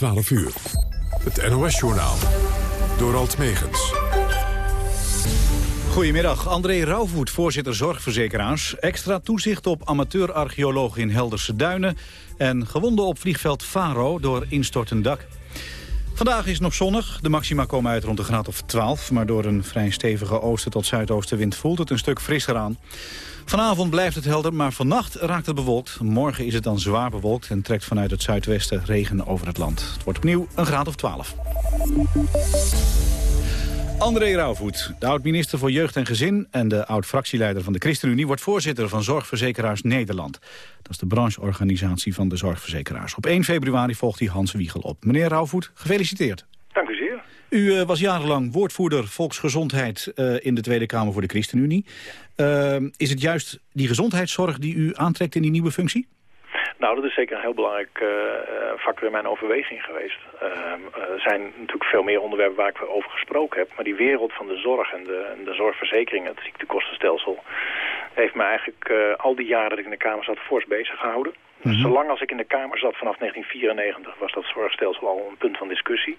12 uur. Het NOS-journaal. Door Alt Megens. Goedemiddag, André Rauwvoet, voorzitter zorgverzekeraars. Extra toezicht op amateurarcheoloog in Helderse Duinen. En gewonden op vliegveld Faro door instortend dak. Vandaag is het nog zonnig. De maxima komen uit rond de graad of 12. Maar door een vrij stevige oosten tot zuidoostenwind voelt het een stuk frisser aan. Vanavond blijft het helder, maar vannacht raakt het bewolkt. Morgen is het dan zwaar bewolkt en trekt vanuit het zuidwesten regen over het land. Het wordt opnieuw een graad of 12. André Rauwvoet, de oud-minister voor Jeugd en Gezin... en de oud-fractieleider van de ChristenUnie... wordt voorzitter van Zorgverzekeraars Nederland. Dat is de brancheorganisatie van de zorgverzekeraars. Op 1 februari volgt hij Hans Wiegel op. Meneer Rauwvoet, gefeliciteerd. U uh, was jarenlang woordvoerder volksgezondheid uh, in de Tweede Kamer voor de ChristenUnie. Uh, is het juist die gezondheidszorg die u aantrekt in die nieuwe functie? Nou, dat is zeker een heel belangrijk uh, factor in mijn overweging geweest. Uh, er zijn natuurlijk veel meer onderwerpen waar ik over gesproken heb. Maar die wereld van de zorg en de, en de zorgverzekering, het ziektekostenstelsel... heeft me eigenlijk al die jaren dat ik in de Kamer zat fors bezig gehouden. Mm -hmm. Zolang als ik in de Kamer zat, vanaf 1994, was dat zorgstelsel al een punt van discussie.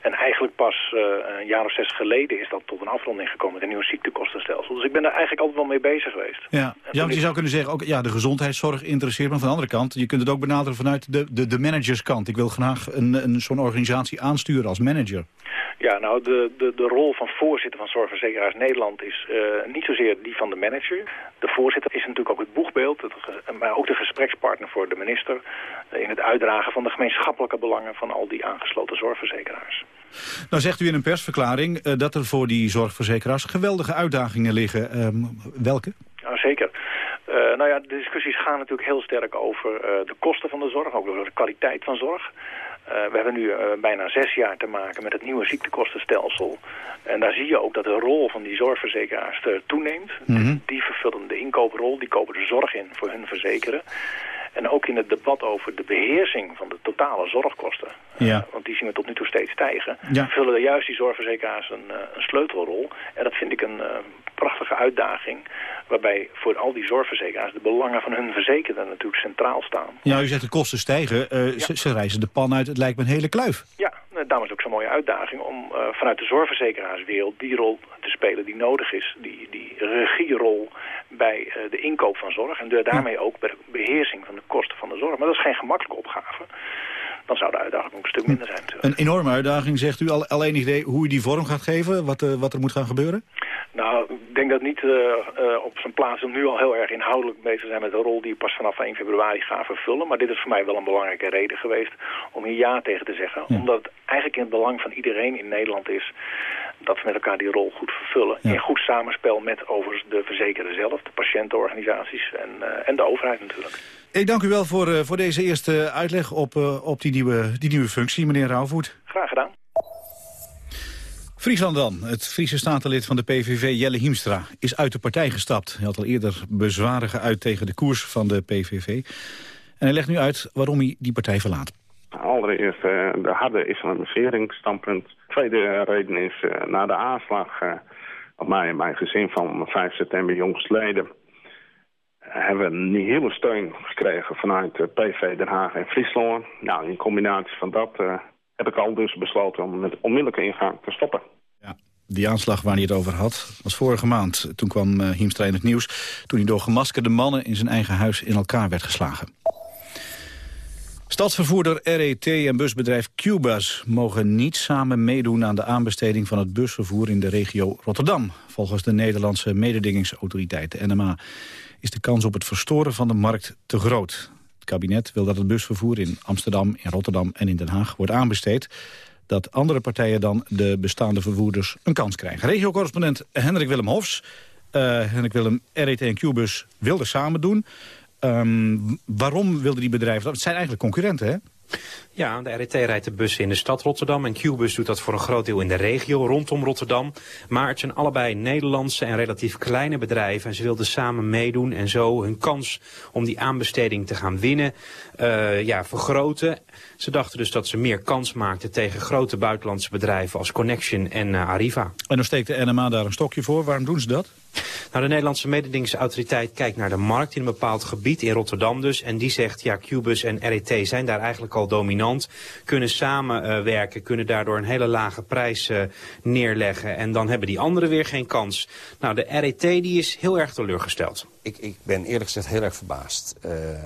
En eigenlijk pas uh, een jaar of zes geleden is dat tot een afronding gekomen met een nieuw ziektekostenstelsel. Dus ik ben daar eigenlijk altijd wel mee bezig geweest. Ja, ja want je zou kunnen zeggen, ook, ja, de gezondheidszorg interesseert me. Van de andere kant, je kunt het ook benaderen vanuit de, de, de managerskant. Ik wil graag een, een, zo'n organisatie aansturen als manager. Ja, nou, de, de, de rol van voorzitter van Zorgverzekeraars Nederland is uh, niet zozeer die van de manager. De voorzitter is natuurlijk ook het boegbeeld, het, maar ook de gesprekspartner voor de minister... in het uitdragen van de gemeenschappelijke belangen van al die aangesloten zorgverzekeraars. Nou zegt u in een persverklaring uh, dat er voor die zorgverzekeraars geweldige uitdagingen liggen. Um, welke? Nou, zeker. Uh, nou ja, de discussies gaan natuurlijk heel sterk over uh, de kosten van de zorg, ook over de kwaliteit van zorg. We hebben nu bijna zes jaar te maken met het nieuwe ziektekostenstelsel. En daar zie je ook dat de rol van die zorgverzekeraars toeneemt. Mm -hmm. Die vervullen de inkooprol, die kopen de zorg in voor hun verzekeren. En ook in het debat over de beheersing van de totale zorgkosten. Ja. Uh, want die zien we tot nu toe steeds stijgen. Ja. Vullen er juist die zorgverzekeraars een, een sleutelrol. En dat vind ik een prachtige uitdaging. Waarbij voor al die zorgverzekeraars de belangen van hun verzekerden natuurlijk centraal staan. Ja, u zegt de kosten stijgen. Ja. ze, ze reizen de pan uit. Het lijkt me een hele kluif. Ja, daarom is het ook zo'n mooie uitdaging om vanuit de zorgverzekeraarswereld die rol te spelen die nodig is. Die, die regierol bij uh, de inkoop van zorg. En daarmee ook bij de beheersing van de kosten van de zorg. Maar dat is geen gemakkelijke opgave dan zou de uitdaging ook een stuk minder zijn. Een enorme uitdaging, zegt u. Al, alleen idee hoe u die vorm gaat geven? Wat, uh, wat er moet gaan gebeuren? Nou, ik denk dat niet uh, uh, op zijn plaats om nu al heel erg inhoudelijk bezig te zijn met de rol die we pas vanaf 1 februari gaan vervullen. Maar dit is voor mij wel een belangrijke reden geweest om hier ja tegen te zeggen. Ja. Omdat het eigenlijk in het belang van iedereen in Nederland is dat we met elkaar die rol goed vervullen. Ja. In goed samenspel met overigens de verzekerden zelf, de patiëntenorganisaties en, uh, en de overheid natuurlijk. Ik dank u wel voor, uh, voor deze eerste uitleg op, uh, op die, nieuwe, die nieuwe functie, meneer Rauwvoet. Graag gedaan. Friesland dan. Het Friese statenlid van de PVV, Jelle Hiemstra, is uit de partij gestapt. Hij had al eerder bezwaren geuit tegen de koers van de PVV. En hij legt nu uit waarom hij die partij verlaat. Allereerst uh, de harde islamiseringsstandpunt. Tweede reden is uh, na de aanslag uh, op mij en mijn gezin van 5 september jongstleden... hebben we een hele steun gekregen vanuit PV Den Haag en Friesland. Nou, in combinatie van dat heb ik al dus besloten om met onmiddellijke ingang te stoppen. Ja, die aanslag waar hij het over had, was vorige maand. Toen kwam uh, Hiemstra in het nieuws, toen hij door gemaskerde mannen in zijn eigen huis in elkaar werd geslagen. Stadsvervoerder RET en busbedrijf Qbus mogen niet samen meedoen aan de aanbesteding van het busvervoer in de regio Rotterdam. Volgens de Nederlandse mededingingsautoriteit, de NMA, is de kans op het verstoren van de markt te groot. Het kabinet wil dat het busvervoer in Amsterdam, in Rotterdam en in Den Haag wordt aanbesteed. Dat andere partijen dan de bestaande vervoerders een kans krijgen. Regiocorrespondent Hendrik Willem Hofs. Uh, Hendrik Willem, RET en Qbus wilden samen doen. Um, waarom wilden die bedrijven... Het zijn eigenlijk concurrenten, hè? Ja, de RET rijdt de bussen in de stad Rotterdam en Qbus doet dat voor een groot deel in de regio rondom Rotterdam. Maar het zijn allebei Nederlandse en relatief kleine bedrijven en ze wilden samen meedoen en zo hun kans om die aanbesteding te gaan winnen uh, ja, vergroten. Ze dachten dus dat ze meer kans maakten tegen grote buitenlandse bedrijven als Connection en uh, Arriva. En dan steekt de NMA daar een stokje voor. Waarom doen ze dat? Nou, de Nederlandse mededingingsautoriteit kijkt naar de markt in een bepaald gebied, in Rotterdam dus. En die zegt, ja, Qbus en RET zijn daar eigenlijk al dominant. Kunnen samenwerken, kunnen daardoor een hele lage prijs neerleggen. En dan hebben die anderen weer geen kans. Nou, de RET die is heel erg teleurgesteld. Ik, ik ben eerlijk gezegd heel erg verbaasd.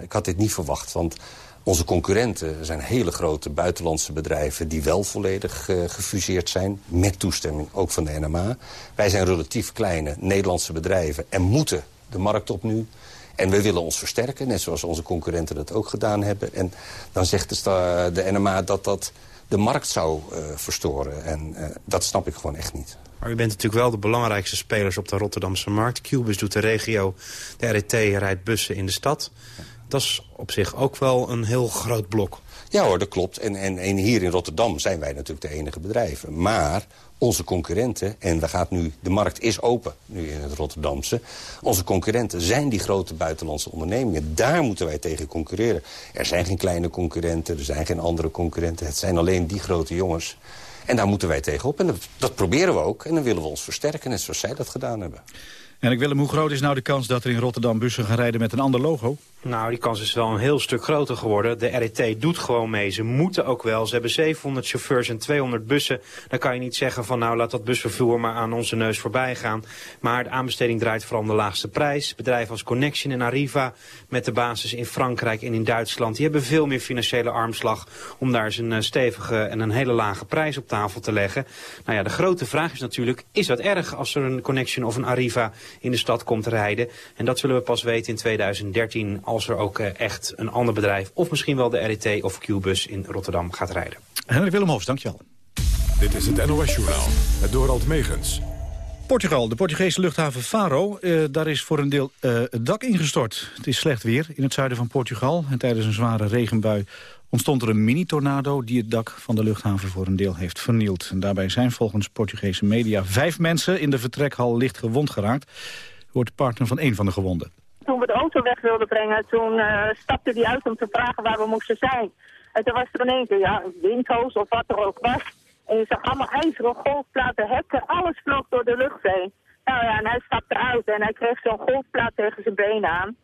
ik had dit niet verwacht, want onze concurrenten zijn hele grote buitenlandse bedrijven... die wel volledig uh, gefuseerd zijn, met toestemming ook van de NMA. Wij zijn relatief kleine Nederlandse bedrijven en moeten de markt op nu. En we willen ons versterken, net zoals onze concurrenten dat ook gedaan hebben. En dan zegt de, de NMA dat dat de markt zou uh, verstoren. En uh, dat snap ik gewoon echt niet. Maar u bent natuurlijk wel de belangrijkste spelers op de Rotterdamse markt. Cubus doet de regio, de RET rijdt bussen in de stad. Dat is op zich ook wel een heel groot blok. Ja hoor, dat klopt. En, en, en hier in Rotterdam zijn wij natuurlijk de enige bedrijven. Maar onze concurrenten, en we gaan nu, de markt is open nu in het Rotterdamse... onze concurrenten zijn die grote buitenlandse ondernemingen. Daar moeten wij tegen concurreren. Er zijn geen kleine concurrenten, er zijn geen andere concurrenten. Het zijn alleen die grote jongens. En daar moeten wij tegenop. En dat, dat proberen we ook. En dan willen we ons versterken, net zoals zij dat gedaan hebben. En ik Willem, hoe groot is nou de kans dat er in Rotterdam bussen gaan rijden met een ander logo? Nou, die kans is wel een heel stuk groter geworden. De RET doet gewoon mee. Ze moeten ook wel. Ze hebben 700 chauffeurs en 200 bussen. Dan kan je niet zeggen van nou laat dat busvervoer maar aan onze neus voorbij gaan. Maar de aanbesteding draait vooral om de laagste prijs. Bedrijven als Connection en Arriva met de basis in Frankrijk en in Duitsland. Die hebben veel meer financiële armslag om daar eens een eh, stevige en een hele lage prijs op tafel te leggen. Nou ja, de grote vraag is natuurlijk, is dat erg als er een Connection of een Arriva in de stad komt rijden? En dat zullen we pas weten in 2013 als er ook eh, echt een ander bedrijf... of misschien wel de RET of Qbus in Rotterdam gaat rijden. Henrik Willemhofs, dankjewel. Dit is het NOS-journaal, het Dorald Megens. Portugal, de Portugese luchthaven Faro, uh, daar is voor een deel uh, het dak ingestort. Het is slecht weer in het zuiden van Portugal. En tijdens een zware regenbui ontstond er een mini-tornado... die het dak van de luchthaven voor een deel heeft vernield. En daarbij zijn volgens Portugese media vijf mensen in de vertrekhal licht gewond geraakt. Wordt partner van een van de gewonden. Toen we de auto weg wilden brengen, toen uh, stapte die uit om te vragen waar we moesten zijn. En toen was er ineens ja, een windhoos of wat er ook was. En je zag allemaal ijzeren golfplaten, hekken, alles vloog door de lucht heen. Nou ja, en hij stapte uit en hij kreeg zo'n golfplaat tegen zijn been aan.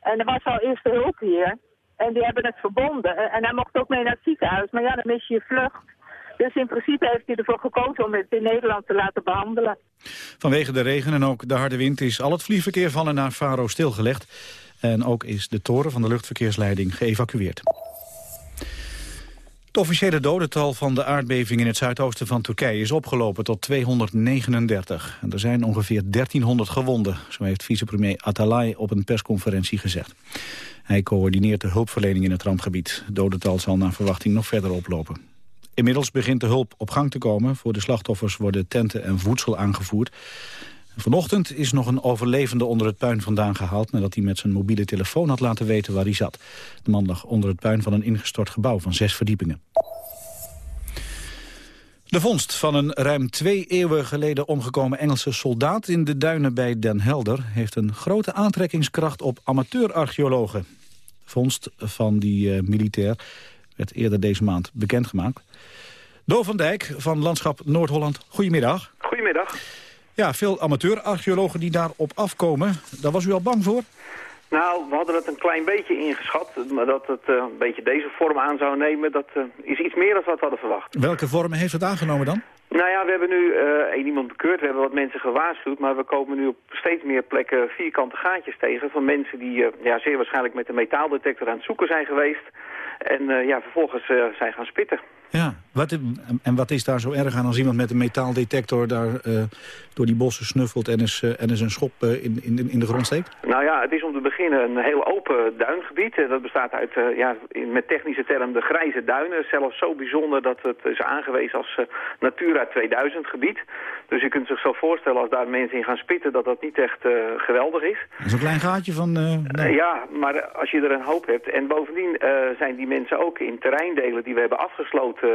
En er was al eerste hulp hier. En die hebben het verbonden. En hij mocht ook mee naar het ziekenhuis. Maar ja, dan mis je je vlucht. Dus in principe heeft hij ervoor gekozen om het in Nederland te laten behandelen. Vanwege de regen en ook de harde wind is al het vliegverkeer van en naar Faro stilgelegd. En ook is de toren van de luchtverkeersleiding geëvacueerd. Het officiële dodental van de aardbeving in het zuidoosten van Turkije is opgelopen tot 239. En er zijn ongeveer 1300 gewonden, zo heeft vicepremier Atalay op een persconferentie gezegd. Hij coördineert de hulpverlening in het rampgebied. Het dodental zal naar verwachting nog verder oplopen. Inmiddels begint de hulp op gang te komen. Voor de slachtoffers worden tenten en voedsel aangevoerd. Vanochtend is nog een overlevende onder het puin vandaan gehaald... nadat hij met zijn mobiele telefoon had laten weten waar hij zat. De man lag onder het puin van een ingestort gebouw van zes verdiepingen. De vondst van een ruim twee eeuwen geleden omgekomen Engelse soldaat... in de duinen bij Den Helder heeft een grote aantrekkingskracht op amateurarcheologen. De vondst van die uh, militair werd eerder deze maand bekendgemaakt. Do van Dijk van Landschap Noord-Holland, goedemiddag. Goedemiddag. Ja, veel amateurarcheologen die daarop afkomen. Daar was u al bang voor? Nou, we hadden het een klein beetje ingeschat. Maar dat het uh, een beetje deze vorm aan zou nemen, dat uh, is iets meer dan wat we hadden verwacht. Welke vorm heeft het aangenomen dan? Nou ja, we hebben nu uh, één iemand bekeurd, we hebben wat mensen gewaarschuwd... maar we komen nu op steeds meer plekken vierkante gaatjes tegen... van mensen die ja, zeer waarschijnlijk met een metaaldetector aan het zoeken zijn geweest... en ja, vervolgens zijn gaan spitten. Ja, wat, en wat is daar zo erg aan als iemand met een metaaldetector daar uh, door die bossen snuffelt en eens, uh, en eens een schop uh, in, in, in de grond steekt? Nou ja, het is om te beginnen een heel open duingebied. Dat bestaat uit, ja, met technische term de grijze duinen. Zelfs zo bijzonder dat het is aangewezen als Natura 2000 gebied. Dus je kunt zich zo voorstellen als daar mensen in gaan spitten dat dat niet echt geweldig is. Dat is een klein gaatje van... Nou. ja, maar als je er een hoop hebt. En bovendien zijn die mensen ook in terreindelen die we hebben afgesloten uh,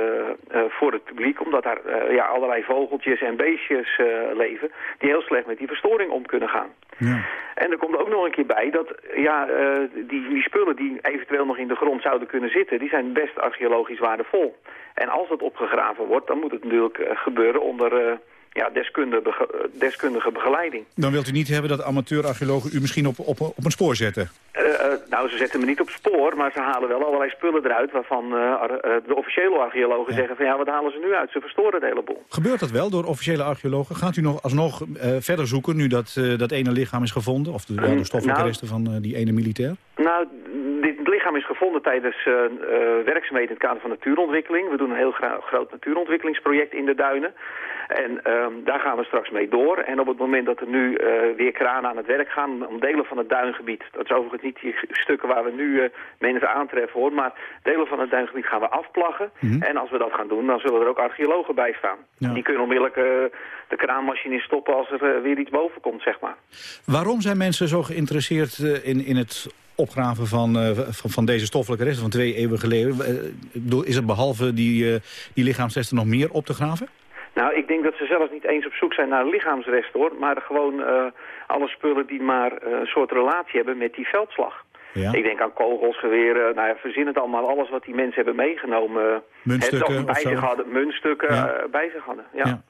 voor het publiek. Omdat daar uh, ja, allerlei vogeltjes en beestjes leven die heel slecht met die verstoring om kunnen gaan. Ja. En er komt ook nog een keer bij dat ja, die, die spullen die eventueel nog in de grond zouden kunnen zitten... die zijn best archeologisch waardevol. En als het opgegraven wordt, dan moet het natuurlijk gebeuren onder ja, deskundige, deskundige begeleiding. Dan wilt u niet hebben dat amateur-archeologen u misschien op, op, op een spoor zetten? Uh, nou, ze zetten me niet op spoor, maar ze halen wel allerlei spullen eruit... waarvan uh, de officiële archeologen zeggen van ja, wat halen ze nu uit? Ze verstoren het hele boel. Gebeurt dat wel door officiële archeologen? Gaat u nog alsnog verder zoeken nu dat, dat ene lichaam is gevonden? Of de, de stoffelijke nou, resten van die ene militair? Nou, dit lichaam is gevonden tijdens werkzaamheden in het kader van natuurontwikkeling. We doen een heel groot natuurontwikkelingsproject in de duinen. En ehm, daar gaan we straks mee door. En op het moment dat er nu uh, weer kranen aan het werk gaan om delen van het duingebied... dat is overigens niet die stukken waar we nu uh, mensen aantreffen hoor... maar delen van het duingebied gaan we afplaggen. Mhm. En als we dat gaan doen, dan zullen er ook archeologen bij staan. Die kunnen onmiddellijk uh, de kraanmachine stoppen als er weer iets boven komt, zeg maar. Waarom zijn mensen zo geïnteresseerd in, in het opgraven van, van, van, deze stoffelijke resten van twee eeuwen geleden? is het behalve die, die lichaamsresten nog meer op te graven? Nou, ik denk dat ze zelf niet eens op zoek zijn naar lichaamsresten, hoor. Maar gewoon alle spullen die maar een soort relatie hebben met die veldslag. Ja. Ik denk aan kogels, geweren, nou ja, verzin het allemaal. Alles wat die mensen hebben meegenomen. Muntstukken het, bij zich hadden, muntstukken ja. bij zich hadden, ja. ja.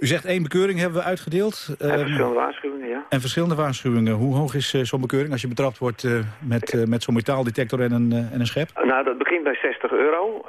U zegt één bekeuring hebben we uitgedeeld. En ehm, verschillende waarschuwingen, ja. En verschillende waarschuwingen. Hoe hoog is uh, zo'n bekeuring als je betrapt wordt uh, met, uh, met zo'n metaaldetector en een, en een schep? Nou, dat begint bij 60 euro.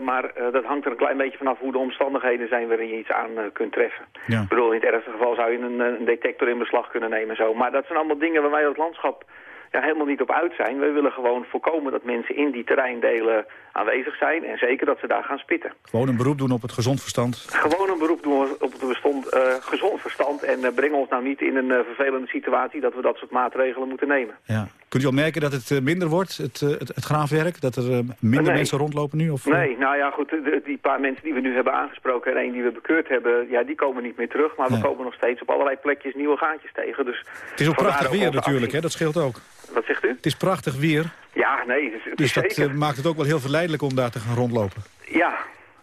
maar dat hangt er een klein beetje vanaf hoe de omstandigheden zijn waarin je iets aan kunt treffen. Ja. Ik bedoel, in het ergste geval zou je een, een detector in beslag kunnen nemen. Zo. Maar dat zijn allemaal dingen waar wij het landschap ja, helemaal niet op uit zijn. Wij willen gewoon voorkomen dat mensen in die terreindelen aanwezig zijn. En zeker dat ze daar gaan spitten. Gewoon een beroep doen op het gezond verstand? Gewoon een beroep doen op het bestond, uh, gezond verstand. En uh, breng ons nou niet in een uh, vervelende situatie dat we dat soort maatregelen moeten nemen. Ja. Kunt u al merken dat het minder wordt, het, het, het, graafwerk? Dat er minder mensen rondlopen nu? Of, nee, nou ja, goed. Die paar mensen die we nu hebben aangesproken en één die we bekeurd hebben, ja, die komen niet meer terug. Maar we komen nog steeds op allerlei plekjes nieuwe gaatjes tegen. Dus het is ook prachtig weer natuurlijk, hè? dat scheelt ook. Wat zegt u? Het is prachtig weer. Ja, nee. Het dus dat maakt het ook wel heel verleidelijk om daar te gaan rondlopen. Ja,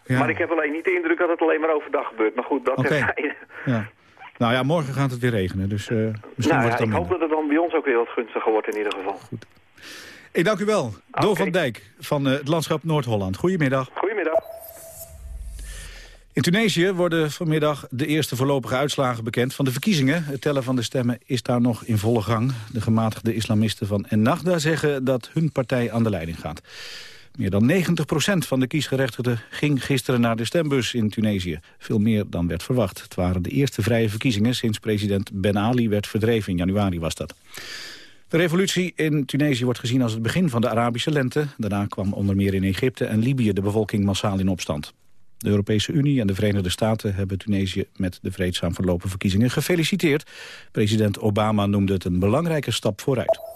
ja. maar ik heb alleen niet de indruk dat het alleen maar overdag gebeurt. Maar goed, dat okay. ja. Nou ja, morgen gaat het weer regenen, dus uh, misschien nou, wordt het dan Ik hoop dat het dan bij ons ook weer wat gunstiger wordt in ieder geval. Goed. Ik dank u wel. Okay. Door van Dijk van uh, het landschap Noord-Holland. Goedemiddag. Goedemiddag. In Tunesië worden vanmiddag de eerste voorlopige uitslagen bekend van de verkiezingen. Het tellen van de stemmen is daar nog in volle gang. De gematigde islamisten van Ennahda zeggen dat hun partij aan de leiding gaat. Meer dan 90% van de kiesgerechtigden ging gisteren naar de stembus in Tunesië. Veel meer dan werd verwacht. Het waren de eerste vrije verkiezingen sinds president Ben Ali werd verdreven. In januari was dat. De revolutie in Tunesië wordt gezien als het begin van de Arabische lente. Daarna kwam onder meer in Egypte en Libië de bevolking massaal in opstand. De Europese Unie en de Verenigde Staten hebben Tunesië met de vreedzaam verlopen verkiezingen gefeliciteerd. President Obama noemde het een belangrijke stap vooruit.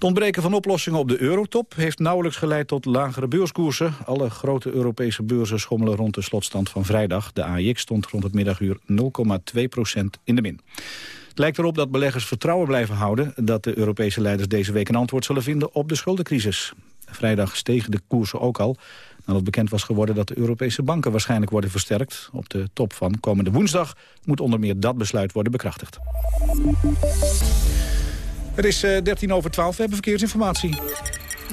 Het ontbreken van oplossingen op de eurotop heeft nauwelijks geleid tot lagere beurskoersen. Alle grote Europese beurzen schommelen rond de slotstand van vrijdag. De AIX stond rond het middaguur 0,2% in de min. Het lijkt erop dat beleggers vertrouwen blijven houden... dat de Europese leiders deze week een antwoord zullen vinden op de schuldencrisis. Vrijdag stegen de koersen ook al nadat bekend was geworden dat de Europese banken waarschijnlijk worden versterkt. Op de top van komende woensdag moet onder meer dat besluit worden bekrachtigd. Het is uh, eh, 13 over 12, we hebben verkeersinformatie.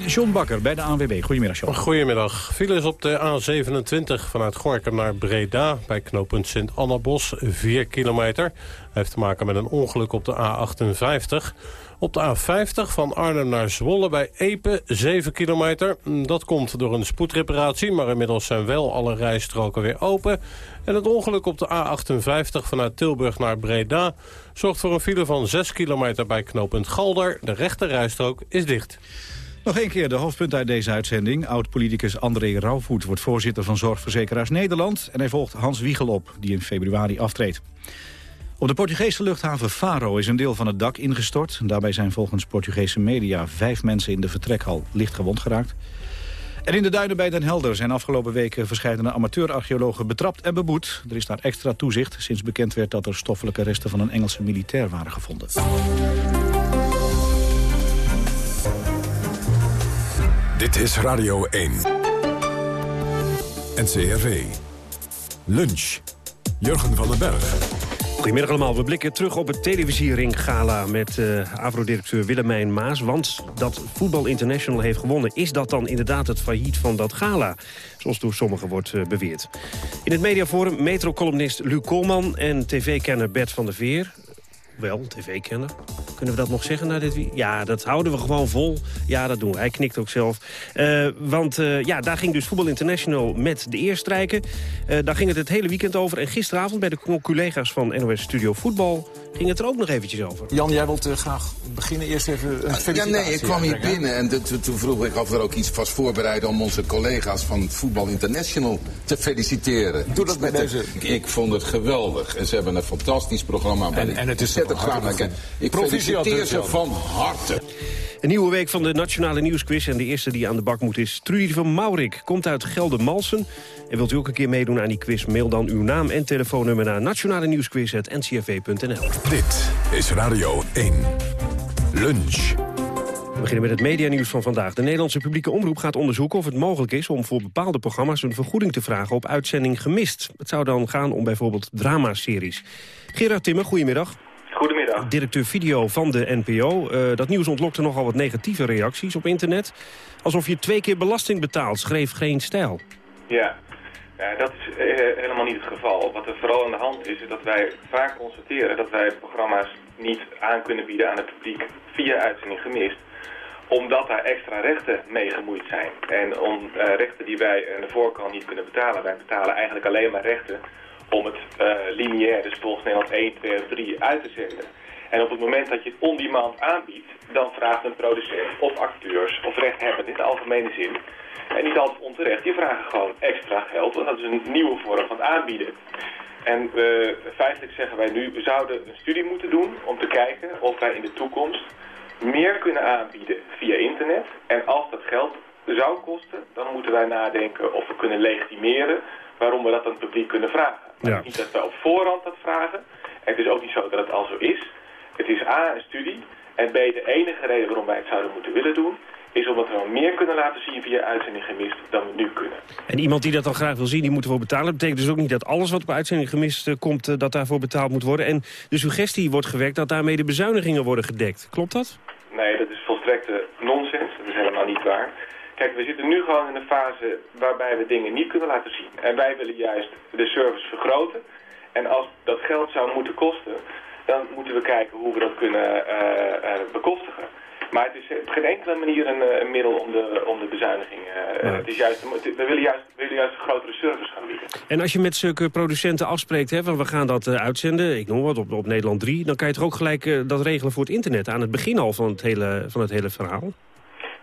John Bakker bij de ANWB. Goedemiddag, John. Goedemiddag. Files op de A27 vanuit Gorkum naar Breda... bij knooppunt Sint-Annabos, 4 kilometer. heeft te maken met een ongeluk op de A58... Op de A50 van Arnhem naar Zwolle bij Epe, 7 kilometer. Dat komt door een spoedreparatie, maar inmiddels zijn wel alle rijstroken weer open. En het ongeluk op de A58 vanuit Tilburg naar Breda... zorgt voor een file van 6 kilometer bij knooppunt Galder. De rechte rijstrook is dicht. Nog een keer de hoofdpunt uit deze uitzending. Oud-politicus André Rauwvoet wordt voorzitter van Zorgverzekeraars Nederland... en hij volgt Hans Wiegel op, die in februari aftreedt. Op de Portugese luchthaven Faro is een deel van het dak ingestort. Daarbij zijn volgens Portugese media vijf mensen in de vertrekhal licht gewond geraakt. En in de duinen bij Den Helder zijn afgelopen weken verschillende amateurarcheologen betrapt en beboet. Er is daar extra toezicht sinds bekend werd dat er stoffelijke resten van een Engelse militair waren gevonden. Dit is Radio 1. NCRV. Lunch. Jurgen van den Berg. Goedemiddag allemaal. We blikken terug op het televisiering gala met uh, AVRO-directeur Willemijn Maas. Want dat Voetbal International heeft gewonnen... is dat dan inderdaad het failliet van dat gala? Zoals door sommigen wordt uh, beweerd. In het mediaforum metro-columnist Luc Koolman en tv-kenner Bert van der Veer wel, tv-kenner. Kunnen we dat nog zeggen na dit Ja, dat houden we gewoon vol. Ja, dat doen we. Hij knikt ook zelf. Uh, want uh, ja, daar ging dus Voetbal International met de eerstrijken. Uh, daar ging het het hele weekend over. En gisteravond bij de collega's van NOS Studio Voetbal ging het er ook nog eventjes over. Jan, jij wilt graag beginnen. Eerst even een felicitatie. Ja, nee, ik kwam hier binnen en toen vroeg ik of er ook iets was voorbereid... om onze collega's van Voetbal International te feliciteren. Doe dat bij deze. Ik vond het geweldig. En ze hebben een fantastisch programma. En, en het is ik feliciteer ze van harte. Een nieuwe week van de Nationale Nieuwsquiz. En de eerste die aan de bak moet is Trudy van Maurik. Komt uit Geldermalsen. En wilt u ook een keer meedoen aan die quiz? Mail dan uw naam en telefoonnummer naar nationale nieuwsquiz.ncrv.nl. Dit is Radio 1. Lunch. We beginnen met het medianieuws van vandaag. De Nederlandse publieke omroep gaat onderzoeken of het mogelijk is... om voor bepaalde programma's een vergoeding te vragen op uitzending gemist. Het zou dan gaan om bijvoorbeeld dramaseries. Gerard Timmer, goedemiddag. Goedemiddag. Directeur video van de NPO. Uh, dat nieuws ontlokte nogal wat negatieve reacties op internet. Alsof je twee keer belasting betaalt, schreef geen stijl. Ja, ja dat is uh, helemaal niet het geval. Wat er vooral aan de hand is, is dat wij vaak constateren... dat wij programma's niet aan kunnen bieden aan het publiek via uitzending gemist omdat daar extra rechten mee gemoeid zijn. En om uh, rechten die wij aan de voorkant niet kunnen betalen. Wij betalen eigenlijk alleen maar rechten om het uh, lineair, dus volgens Nederland 1, 2 of 3, uit te zenden. En op het moment dat je het on-demand aanbiedt, dan vraagt een producent of acteurs of rechthebbenden in de algemene zin, en niet altijd onterecht, die vragen gewoon extra geld, want dat is een nieuwe vorm van aanbieden. En uh, feitelijk zeggen wij nu, we zouden een studie moeten doen om te kijken of wij in de toekomst meer kunnen aanbieden via internet. En als dat geld zou kosten, dan moeten wij nadenken of we kunnen legitimeren waarom we dat aan het publiek kunnen vragen. Ja. Niet dat we op voorhand dat vragen. En het is ook niet zo dat het al zo is. Het is A, een studie. En B, de enige reden waarom wij het zouden moeten willen doen... is omdat we meer kunnen laten zien via uitzending gemist dan we nu kunnen. En iemand die dat dan graag wil zien, die moet ervoor betalen. Dat betekent dus ook niet dat alles wat op uitzending gemist uh, komt... Uh, dat daarvoor betaald moet worden. En de suggestie wordt gewekt dat daarmee de bezuinigingen worden gedekt. Klopt dat? Nee, dat is volstrekte nonsens. Dat is helemaal niet waar. Kijk, we zitten nu gewoon in een fase waarbij we dingen niet kunnen laten zien. En wij willen juist de service vergroten. En als dat geld zou moeten kosten, dan moeten we kijken hoe we dat kunnen uh, uh, bekostigen. Maar het is op geen enkele manier een, een middel om de, om de bezuiniging. Uh, het is juist, we, willen juist, we willen juist een grotere service gaan bieden. En als je met zulke producenten afspreekt, hè, van we gaan dat uitzenden, ik noem wat, op, op Nederland 3... dan kan je toch ook gelijk dat regelen voor het internet aan het begin al van het hele, van het hele verhaal?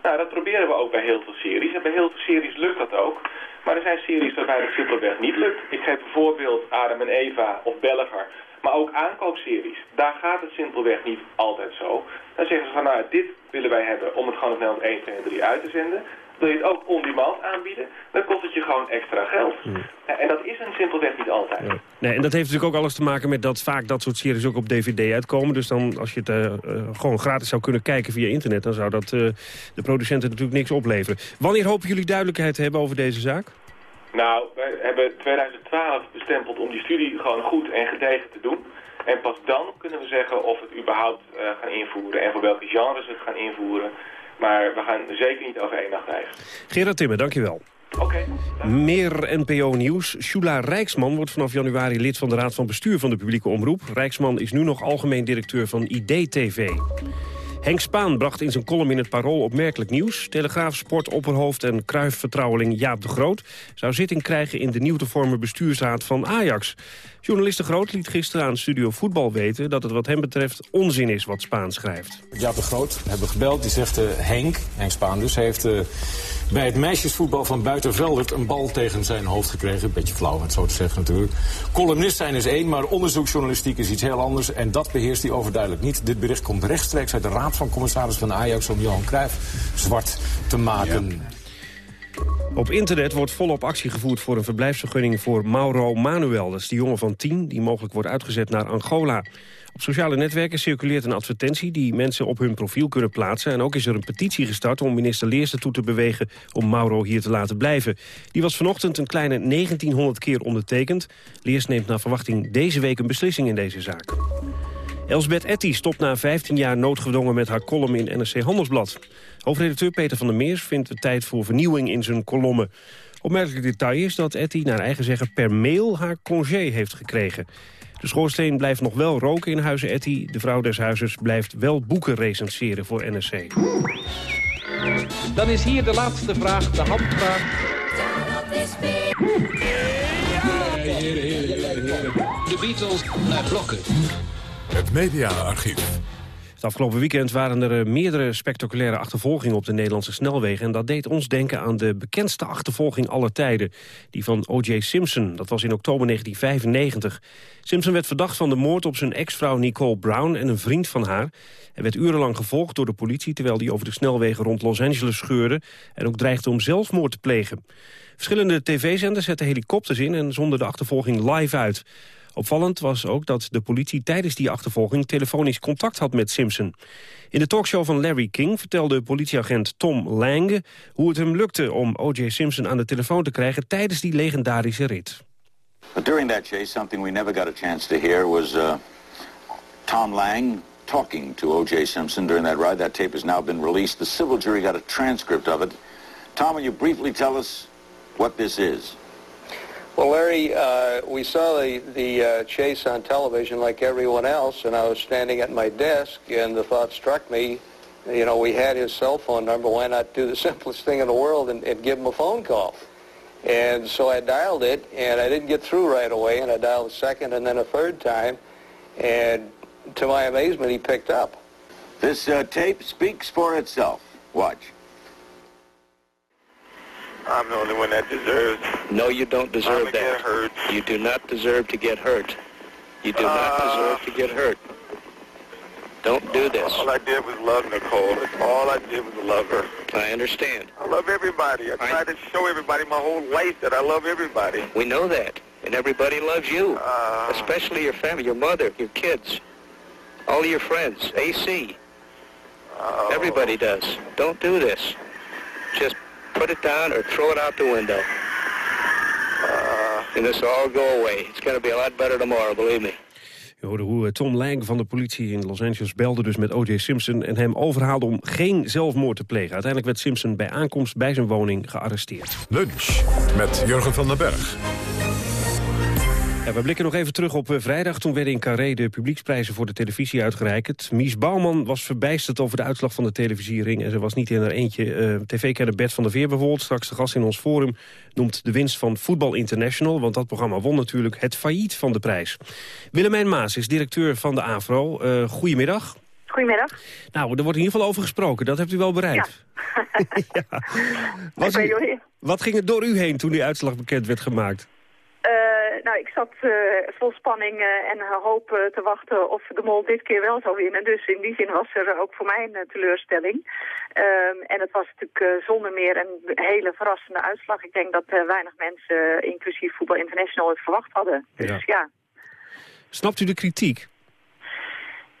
Nou, dat proberen we ook bij heel veel series. En bij heel veel series lukt dat ook. Maar er zijn series waarbij het simpelweg niet lukt. Ik geef bijvoorbeeld Adam en Eva of Belger. Maar ook aankoopseries. Daar gaat het simpelweg niet altijd zo. Dan zeggen ze van, nou, dit willen wij hebben om het gewoon op Nederland 1, 2 en 3 uit te zenden. Wil je het ook on-demand aanbieden, dan kost het je gewoon extra geld. Hmm. En dat is een simpelweg niet altijd. Nee, en dat heeft natuurlijk ook alles te maken met dat vaak dat soort series ook op dvd uitkomen. Dus dan, als je het uh, gewoon gratis zou kunnen kijken via internet... dan zou dat uh, de producenten natuurlijk niks opleveren. Wanneer hopen jullie duidelijkheid te hebben over deze zaak? Nou, wij hebben 2012 bestempeld om die studie gewoon goed en gedegen te doen. En pas dan kunnen we zeggen of we het überhaupt uh, gaan invoeren... en voor welke genres we het gaan invoeren... Maar we gaan zeker niet over één nacht rijden. Gerard Timmer, dankjewel. Oké. Meer NPO-nieuws. Shula Rijksman wordt vanaf januari lid van de Raad van Bestuur van de publieke omroep. Rijksman is nu nog algemeen directeur van ID-TV. Henk Spaan bracht in zijn column in het Parool opmerkelijk nieuws. Telegraaf Sport opperhoofd en Kruif-vertrouweling Jaap de Groot... zou zitting krijgen in de nieuw te vormen bestuursraad van Ajax. Journalist de Groot liet gisteren aan Studio Voetbal weten... dat het wat hem betreft onzin is wat Spaan schrijft. Jaap de Groot hebben gebeld. Die zegt uh, Henk, Henk Spaan dus, heeft... Uh, bij het meisjesvoetbal van Buitenveldert een bal tegen zijn hoofd gekregen. Beetje flauw het zo te zeggen natuurlijk. Columnist zijn is één, maar onderzoeksjournalistiek is iets heel anders. En dat beheerst hij overduidelijk niet. Dit bericht komt rechtstreeks uit de Raad van Commissarissen van Ajax... om Johan Cruijff zwart te maken. Op internet wordt volop actie gevoerd voor een verblijfsvergunning voor Mauro Manuel. Dat is de jongen van 10 die mogelijk wordt uitgezet naar Angola. Op sociale netwerken circuleert een advertentie die mensen op hun profiel kunnen plaatsen. En ook is er een petitie gestart om minister Leers ertoe te bewegen om Mauro hier te laten blijven. Die was vanochtend een kleine 1900 keer ondertekend. Leers neemt naar verwachting deze week een beslissing in deze zaak. Elsbeth Etty stopt na 15 jaar noodgedwongen met haar column in NRC Handelsblad. Hoofdredacteur Peter van der Meers vindt het tijd voor vernieuwing in zijn kolommen. Opmerkelijk detail is dat Etty naar eigen zeggen per mail haar congé heeft gekregen. De schoorsteen blijft nog wel roken in huizen Etty. De vrouw des huizes blijft wel boeken recenseren voor NRC. Dan is hier de laatste vraag, de handvraag. De Beatles naar blokken. Het mediaarchief. Het afgelopen weekend waren er eh, meerdere spectaculaire achtervolgingen op de Nederlandse snelwegen. En dat deed ons denken aan de bekendste achtervolging aller tijden. Die van O.J. Simpson. Dat was in oktober 1995. Simpson werd verdacht van de moord op zijn ex-vrouw Nicole Brown en een vriend van haar. Hij werd urenlang gevolgd door de politie terwijl hij over de snelwegen rond Los Angeles scheurde. En ook dreigde om zelfmoord te plegen. Verschillende tv-zenders zetten helikopters in en zonden de achtervolging live uit. Opvallend was ook dat de politie tijdens die achtervolging telefonisch contact had met Simpson. In de talkshow van Larry King vertelde politieagent Tom Lange hoe het hem lukte om O.J. Simpson aan de telefoon te krijgen tijdens die legendarische rit. But during that chase, something we never got a chance to hear was uh, Tom Lang talking to O.J. Simpson during that ride. That tape has now been released. The civil jury got a transcript of it. Tom, will you briefly tell us what this is? Well, Larry, uh, we saw the, the uh, chase on television like everyone else, and I was standing at my desk, and the thought struck me, you know, we had his cell phone number. Why not do the simplest thing in the world and, and give him a phone call? And so I dialed it, and I didn't get through right away, and I dialed a second and then a third time, and to my amazement, he picked up. This uh, tape speaks for itself. Watch. I'm the only one that deserves. No, you don't deserve that. Hurt. You do not deserve to get hurt. You do not Uh, deserve to get hurt. Don't do this. All I did was love Nicole. All I did was love her. I understand. I love everybody. I try to show everybody my whole life that I love everybody. We know that. And everybody loves you. Uh, Especially your family, your mother, your kids, all your friends, AC. Oh. Everybody does. Don't do this. Just put it down or throw it out the window. Uh. and this will all go away. It's going to be a lot better tomorrow, believe me. Je hoorde hoe eh, Tom Lang van de politie in Los Angeles belde dus met O.J. Simpson... en hem overhaalde om geen zelfmoord te plegen. Uiteindelijk werd Simpson bij aankomst bij zijn woning gearresteerd. Lunch met Jurgen van den Berg. Ja, we blikken nog even terug op eh, vrijdag. Toen werden in Carré de publieksprijzen voor de televisie uitgereikt. Mies Bouwman was verbijsterd over de uitslag van de televisiering... en ze was niet in haar eentje. Eh, TV-kenner Bert van der Veer bijvoorbeeld, straks de gast in ons forum... noemt de winst van Voetbal International... want dat programma won natuurlijk het failliet van de prijs. Willemijn Maas is directeur van de AVRO. Uh, goedemiddag. Goedemiddag. Nou, er wordt in ieder geval over gesproken. Dat hebt u wel bereikt. Ja. ja. Was u, wat ging er door u heen toen die uitslag bekend werd gemaakt? Nou, ik zat uh, vol spanning uh, en hoop te wachten of de mol dit keer wel zou winnen. Dus in die zin was er ook voor mij een teleurstelling. Um, en het was natuurlijk zonder meer een hele verrassende uitslag. Ik denk dat weinig mensen, inclusief Voetbal International, het verwacht hadden. Dus ja. ja. Snapt u de kritiek?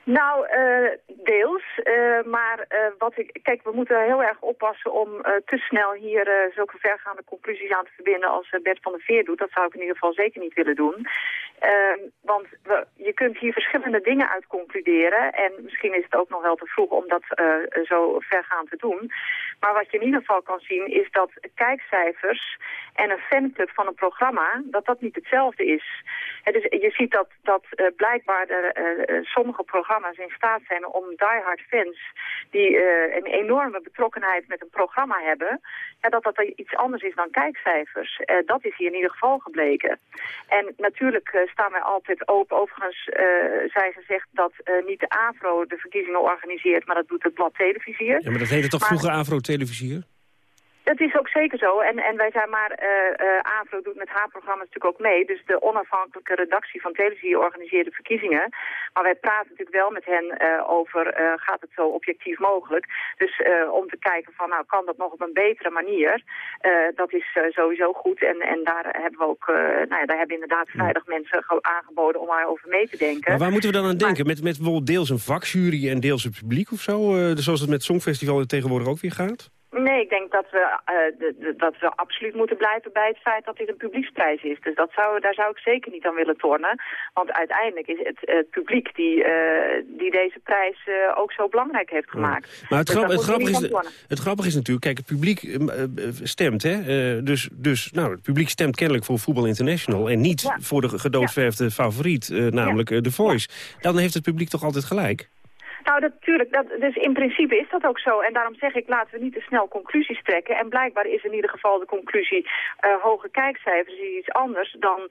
Nou, uh, deels. Uh, maar uh, wat ik, kijk, we moeten heel erg oppassen om te snel hier zulke vergaande conclusies aan te verbinden als Bert van der Veer doet. Dat zou ik in ieder geval zeker niet willen doen. Ehm, want we, je kunt hier verschillende dingen uit concluderen. En misschien is het ook nog wel te vroeg om dat zo vergaand te doen. Maar wat je in ieder geval kan zien is dat kijkcijfers en een fanclub van een programma, dat dat niet hetzelfde is. He, dus je ziet dat, dat blijkbaar er sommige programma's in staat zijn om diehard fans die uh, een enorme betrokkenheid met een programma hebben, ja, dat dat iets anders is dan kijkcijfers. Uh, dat is hier in ieder geval gebleken. En natuurlijk uh, staan wij altijd open. Overigens zij gezegd dat niet de AVRO de verkiezingen organiseert, maar dat doet het blad Televisier. Ja, maar dat heette toch maar... vroeger AVRO Televisier? Dat is ook zeker zo. En, en wij zijn maar, uh, AVRO doet met haar programma natuurlijk ook mee. Dus de onafhankelijke redactie van televisie organiseert de verkiezingen. Maar wij praten natuurlijk wel met hen uh, over, gaat het zo objectief mogelijk? Dus om te kijken van, nou, kan dat nog op een betere manier? dat is sowieso goed. En, en daar hebben we ook, nou ja, daar hebben inderdaad vrijdag mensen aangeboden om daarover mee te denken. Maar waar moeten we dan aan denken? Met, met bijvoorbeeld deels een vakjury en deels het publiek of zo? zoals het met Songfestival tegenwoordig ook weer gaat? Nee, ik denk dat we, uh, de, de, dat we absoluut moeten blijven bij het feit dat dit een publieksprijs is. Dus dat zou, daar zou ik zeker niet aan willen tornen. Want uiteindelijk is het, het publiek die, uh, die deze prijs uh, ook zo belangrijk heeft gemaakt. Maar het, dus grap, het, grappige is, het grappige is natuurlijk, kijk, het publiek stemt, hè. dus dus nou, het publiek stemt kennelijk voor Voetbal International... en niet ja. voor de gedoodverfde ja. favoriet, namelijk The Voice. Dan heeft het publiek toch altijd gelijk? Nou, natuurlijk. Dat, dus in principe is dat ook zo. En daarom zeg ik, laten we niet te snel conclusies trekken. En blijkbaar is in ieder geval de conclusie... Uh, hoge kijkcijfers is iets anders dan uh,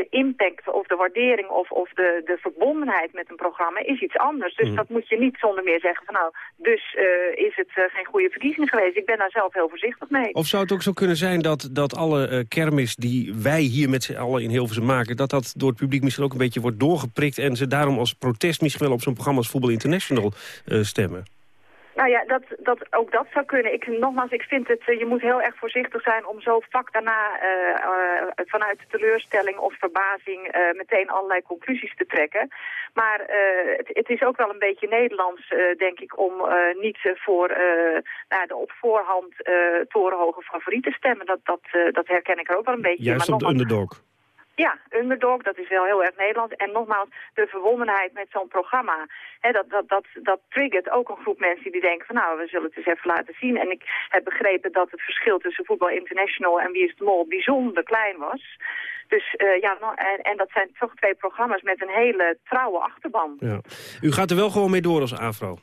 de impact of de waardering... of, of de, de verbondenheid met een programma is iets anders. Dus mm. dat moet je niet zonder meer zeggen van nou... dus uh, is het geen goede verkiezing geweest. Ik ben daar zelf heel voorzichtig mee. Of zou het ook zo kunnen zijn dat, dat alle kermis die wij hier met z'n allen in Hilversum maken... dat dat door het publiek misschien ook een beetje wordt doorgeprikt... en ze daarom als protest misschien wel op zo'n programma als Voetbal Internet International uh, stemmen. Nou ja, dat, dat, ook dat zou kunnen. Ik, nogmaals, ik vind het, uh, je moet heel erg voorzichtig zijn om zo vak daarna uh, uh, vanuit teleurstelling of verbazing meteen allerlei conclusies te trekken. Maar het, het, is ook wel een beetje Nederlands, denk ik, om niet voor nou, de op voorhand torenhoge favorieten stemmen. Dat, dat, dat herken ik er ook wel een beetje. Juist maar op de underdog. Ja, underdog, dat is wel heel erg Nederlands. En nogmaals, de verwondenheid met zo'n programma. Hè, dat, dat, dat, dat triggert ook een groep mensen die denken van nou, we zullen het eens even laten zien. En ik heb begrepen dat het verschil tussen Voetbal International en Wie is het Mol bijzonder klein was. Dus uh, ja, en, en, dat zijn toch twee programma's met een hele trouwe achterban. Ja. U gaat er wel gewoon mee door als AVRO?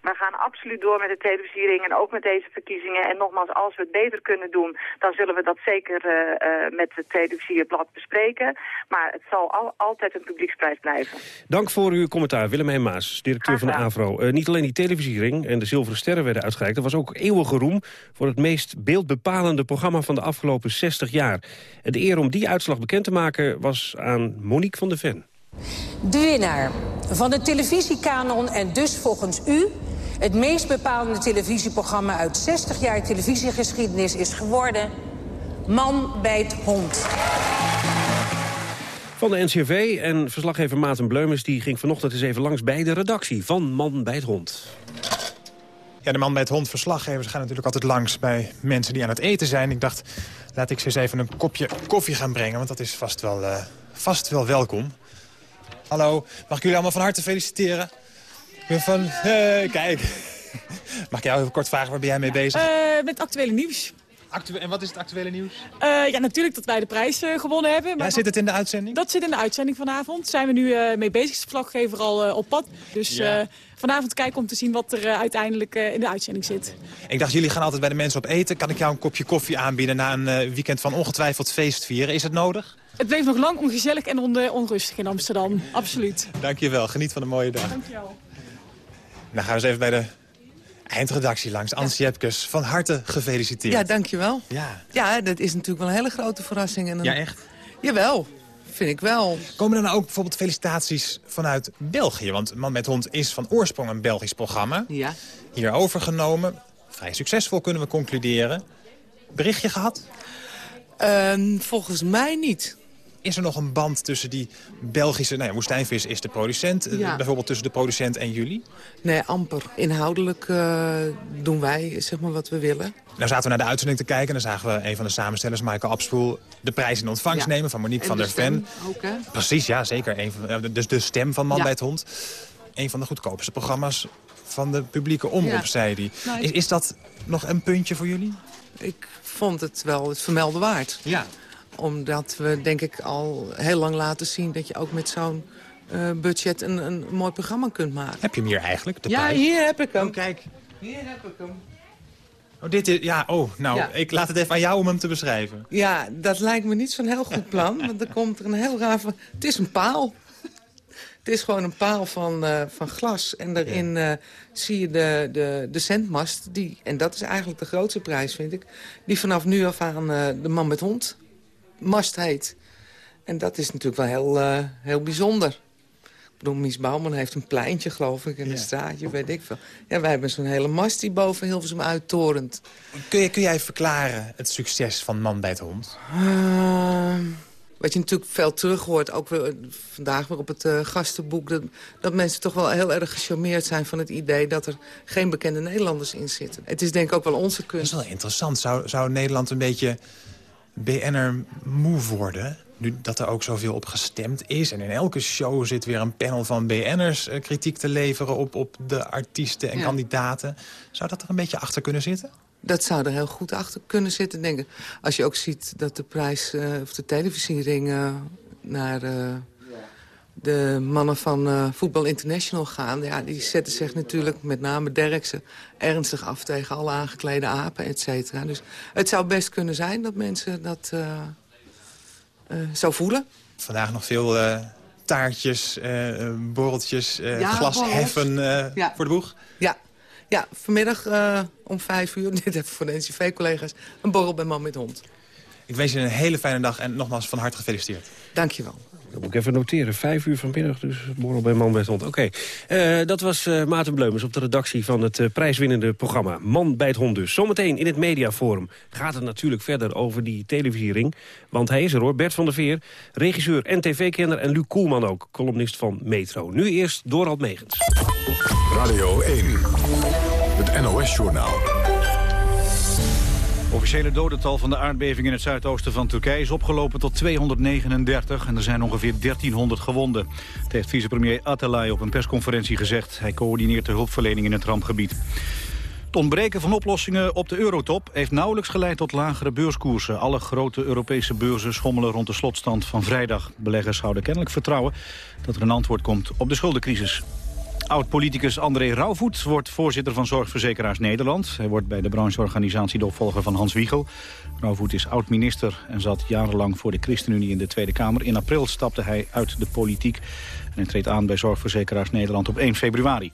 We gaan absoluut door met de televisiering en ook met deze verkiezingen. En nogmaals, als we het beter kunnen doen, dan zullen we dat zeker uh, uh, met het televisieblad bespreken. Maar het zal al, altijd een publieksprijs blijven. Dank voor uw commentaar. Willem Maas, directeur van de AVRO. Uh, niet alleen die televisiering en de Zilveren Sterren werden uitgereikt. Er was ook eeuwige roem voor het meest beeldbepalende programma van de afgelopen 60 jaar. En de eer om die uitslag bekend te maken was aan Monique van der Ven. De winnaar van de televisiekanon en dus volgens u het meest bepalende televisieprogramma uit 60 jaar televisiegeschiedenis is geworden... Man bijt hond. Van de NCRV en verslaggever Maarten Bleumers... die ging vanochtend eens even langs bij de redactie van Man bij het hond. Ja, de Man bij het hond verslaggevers gaan natuurlijk altijd langs... bij mensen die aan het eten zijn. Ik dacht, laat ik ze eens even een kopje koffie gaan brengen... want dat is vast wel, uh, vast wel welkom. Hallo, mag ik jullie allemaal van harte feliciteren? Van, uh, kijk. Mag ik jou even kort vragen, waar ben jij mee bezig? Uh, met actuele nieuws. Actu en wat is het actuele nieuws? Uh, ja, natuurlijk dat wij de prijs gewonnen hebben. Maar ja, zit het in de uitzending? Dat zit in de uitzending vanavond. Zijn we nu mee bezig, is de vlaggever al op pad. Dus ja. vanavond kijken om te zien wat er uiteindelijk in de uitzending zit. Ik dacht, jullie gaan altijd bij de mensen op eten. Kan ik jou een kopje koffie aanbieden na een weekend van ongetwijfeld feestvieren? Is het nodig? Het bleef nog lang ongezellig en on onrustig in Amsterdam. Absoluut. Dankjewel. Geniet van een mooie dag. Dankjewel. Dan gaan we eens even bij de eindredactie langs. Ans Jepkes, van harte gefeliciteerd. Ja, dankjewel. Ja. ja, dat is natuurlijk wel een hele grote verrassing. En een... Ja, echt? Jawel, vind ik wel. Komen er nou ook bijvoorbeeld felicitaties vanuit België? Want Man met Hond is van oorsprong een Belgisch programma. Ja. Hier overgenomen. Vrij succesvol kunnen we concluderen. Berichtje gehad? Uh, volgens mij niet. Is er nog een band tussen die Belgische... Nou ja, Woestijnvis is de producent. Ja. Bijvoorbeeld tussen de producent en jullie? Nee, amper. Inhoudelijk uh, doen wij zeg maar, wat we willen. Nou zaten we naar de uitzending te kijken... en dan zagen we een van de samenstellers, Michael Abspoel... de prijs in ontvangst ja. nemen van Monique en van der Ven. Ook, hè? Precies, ja, zeker. Een van, dus de stem van Man ja. bij het Hond. Een van de goedkoopste programma's van de publieke omroep, zei hij. Nou, is, is dat nog een puntje voor jullie? Ik vond het wel het vermelden waard. Ja omdat we denk ik al heel lang laten zien dat je ook met zo'n uh, budget een, een mooi programma kunt maken. Heb je hem hier eigenlijk? De ja, prijs? hier heb ik hem. Oh, kijk. Hier heb ik hem. Oh, dit is, ja, oh, nou, ja. ik laat het even aan jou om hem te beschrijven. Ja, dat lijkt me niet zo'n heel goed plan, want er komt er een heel raar... Het is een paal. Het is gewoon een paal van, uh, van glas. En daarin uh, zie je de, de, de zendmast. Die, en dat is eigenlijk de grootste prijs, vind ik. Die vanaf nu af aan uh, de man met hond mast heet. En dat is natuurlijk wel heel, heel bijzonder. Ik bedoel, Mies Bouwman heeft een pleintje, geloof ik, in een ja. straatje, weet ik veel. Ja, wij hebben zo'n hele mast die boven Hilversum uittorent. Kun, je, kun jij verklaren het succes van Man bij het Hond? Uh, wat je natuurlijk veel terug hoort, ook weer, vandaag weer op het uh, gastenboek... Dat, dat mensen toch wel heel erg gecharmeerd zijn van het idee... dat er geen bekende Nederlanders in zitten. Het is denk ik ook wel onze kunst. Dat is wel interessant. Zou, zou Nederland een beetje BN'er moe worden nu dat er ook zoveel op gestemd is... en in elke show zit weer een panel van BN'ers uh, kritiek te leveren... op, op de artiesten en ja. kandidaten. Zou dat er een beetje achter kunnen zitten? Dat zou er heel goed achter kunnen zitten, denk ik. Als je ook ziet dat de prijs uh, of de televisiering uh, naar uh, de mannen van Voetbal International gaan... Ja, die zetten zich natuurlijk, met name Derksen, ernstig af tegen alle aangeklede apen, et cetera. Dus het zou best kunnen zijn dat mensen dat zo voelen. Vandaag nog veel taartjes, borreltjes, ja, glas heffen ja. voor de boeg. Ja, ja, vanmiddag uh, om vijf uur, dit even voor de NCV-collega's... een borrel bij Man met Hond. Ik wens je een hele fijne dag en nogmaals van harte gefeliciteerd. Dank je wel. Dat moet ik even noteren. Vijf uur vanmiddag, dus borrel bij Man met Hond. Oké, uh, dat was uh, Maarten Bleumers op de redactie van het uh, prijswinnende programma. Man bij het Hond dus. Zometeen in het mediaforum gaat het natuurlijk verder over die televisiering. Want hij is er hoor, Bert van der Veer, regisseur en tv-kenner... en Luc Koelman ook, columnist van Metro. Nu eerst Dorald Megens. Radio 1. Het NOS-journaal. Officiële dodental van de aardbeving in het zuidoosten van Turkije is opgelopen tot 239 en er zijn ongeveer 1300 gewonden. Dat heeft vicepremier Atalay op een persconferentie gezegd. Hij coördineert de hulpverlening in het rampgebied. Het ontbreken van oplossingen op de eurotop heeft nauwelijks geleid tot lagere beurskoersen. Alle grote Europese beurzen schommelen rond de slotstand van vrijdag. Beleggers houden kennelijk vertrouwen dat er een antwoord komt op de schuldencrisis. Oud-politicus André Rauwvoet wordt voorzitter van Zorgverzekeraars Nederland. Hij wordt bij de brancheorganisatie de opvolger van Hans Wiegel. Rauwvoet is oud-minister en zat jarenlang voor de ChristenUnie in de Tweede Kamer. In april stapte hij uit de politiek en treedt aan bij Zorgverzekeraars Nederland op 1 februari.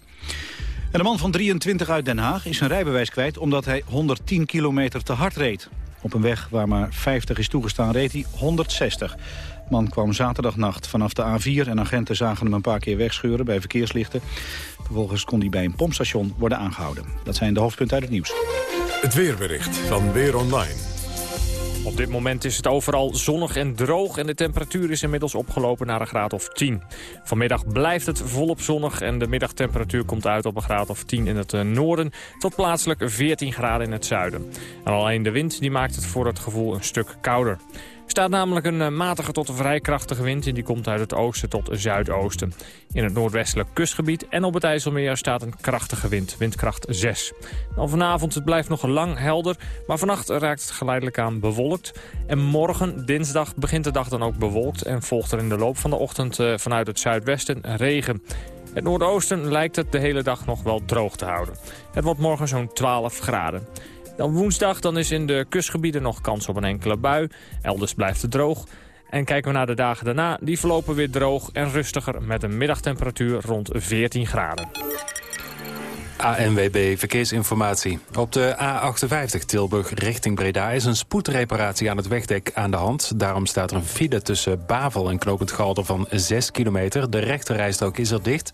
En de man van 23 uit Den Haag is zijn rijbewijs kwijt omdat hij 110 kilometer te hard reed. Op een weg waar maar 50 is toegestaan reed hij 160 man kwam zaterdagnacht vanaf de A4 en agenten zagen hem een paar keer wegscheuren bij verkeerslichten. Vervolgens kon hij bij een pompstation worden aangehouden. Dat zijn de hoofdpunten uit het nieuws. Het weerbericht van Weer Online. Op dit moment is het overal zonnig en droog en de temperatuur is inmiddels opgelopen naar een graad of 10. Vanmiddag blijft het volop zonnig en de middagtemperatuur komt uit op een graad of 10 in het noorden tot plaatselijk 14 graden in het zuiden. En alleen de wind die maakt het voor het gevoel een stuk kouder. Staat namelijk een matige tot vrij krachtige wind en die komt uit het oosten tot zuidoosten. In het noordwestelijk kustgebied en op het IJsselmeer staat een krachtige wind, windkracht 6. Dan vanavond het blijft nog lang helder, maar vannacht raakt het geleidelijk aan bewolkt. En morgen, dinsdag, begint de dag dan ook bewolkt en volgt er in de loop van de ochtend vanuit het zuidwesten regen. Het noordoosten lijkt het de hele dag nog wel droog te houden. Het wordt morgen zo'n 12 graden. Dan woensdag dan is in de kustgebieden nog kans op een enkele bui. Elders blijft het droog. En kijken we naar de dagen daarna, die verlopen weer droog en rustiger... met een middagtemperatuur rond 14 graden. ANWB Verkeersinformatie. Op de A58 Tilburg richting Breda is een spoedreparatie aan het wegdek aan de hand. Daarom staat er een file tussen Bavel en Knopend Galder van 6 kilometer. De rechterrijstrook is er dicht.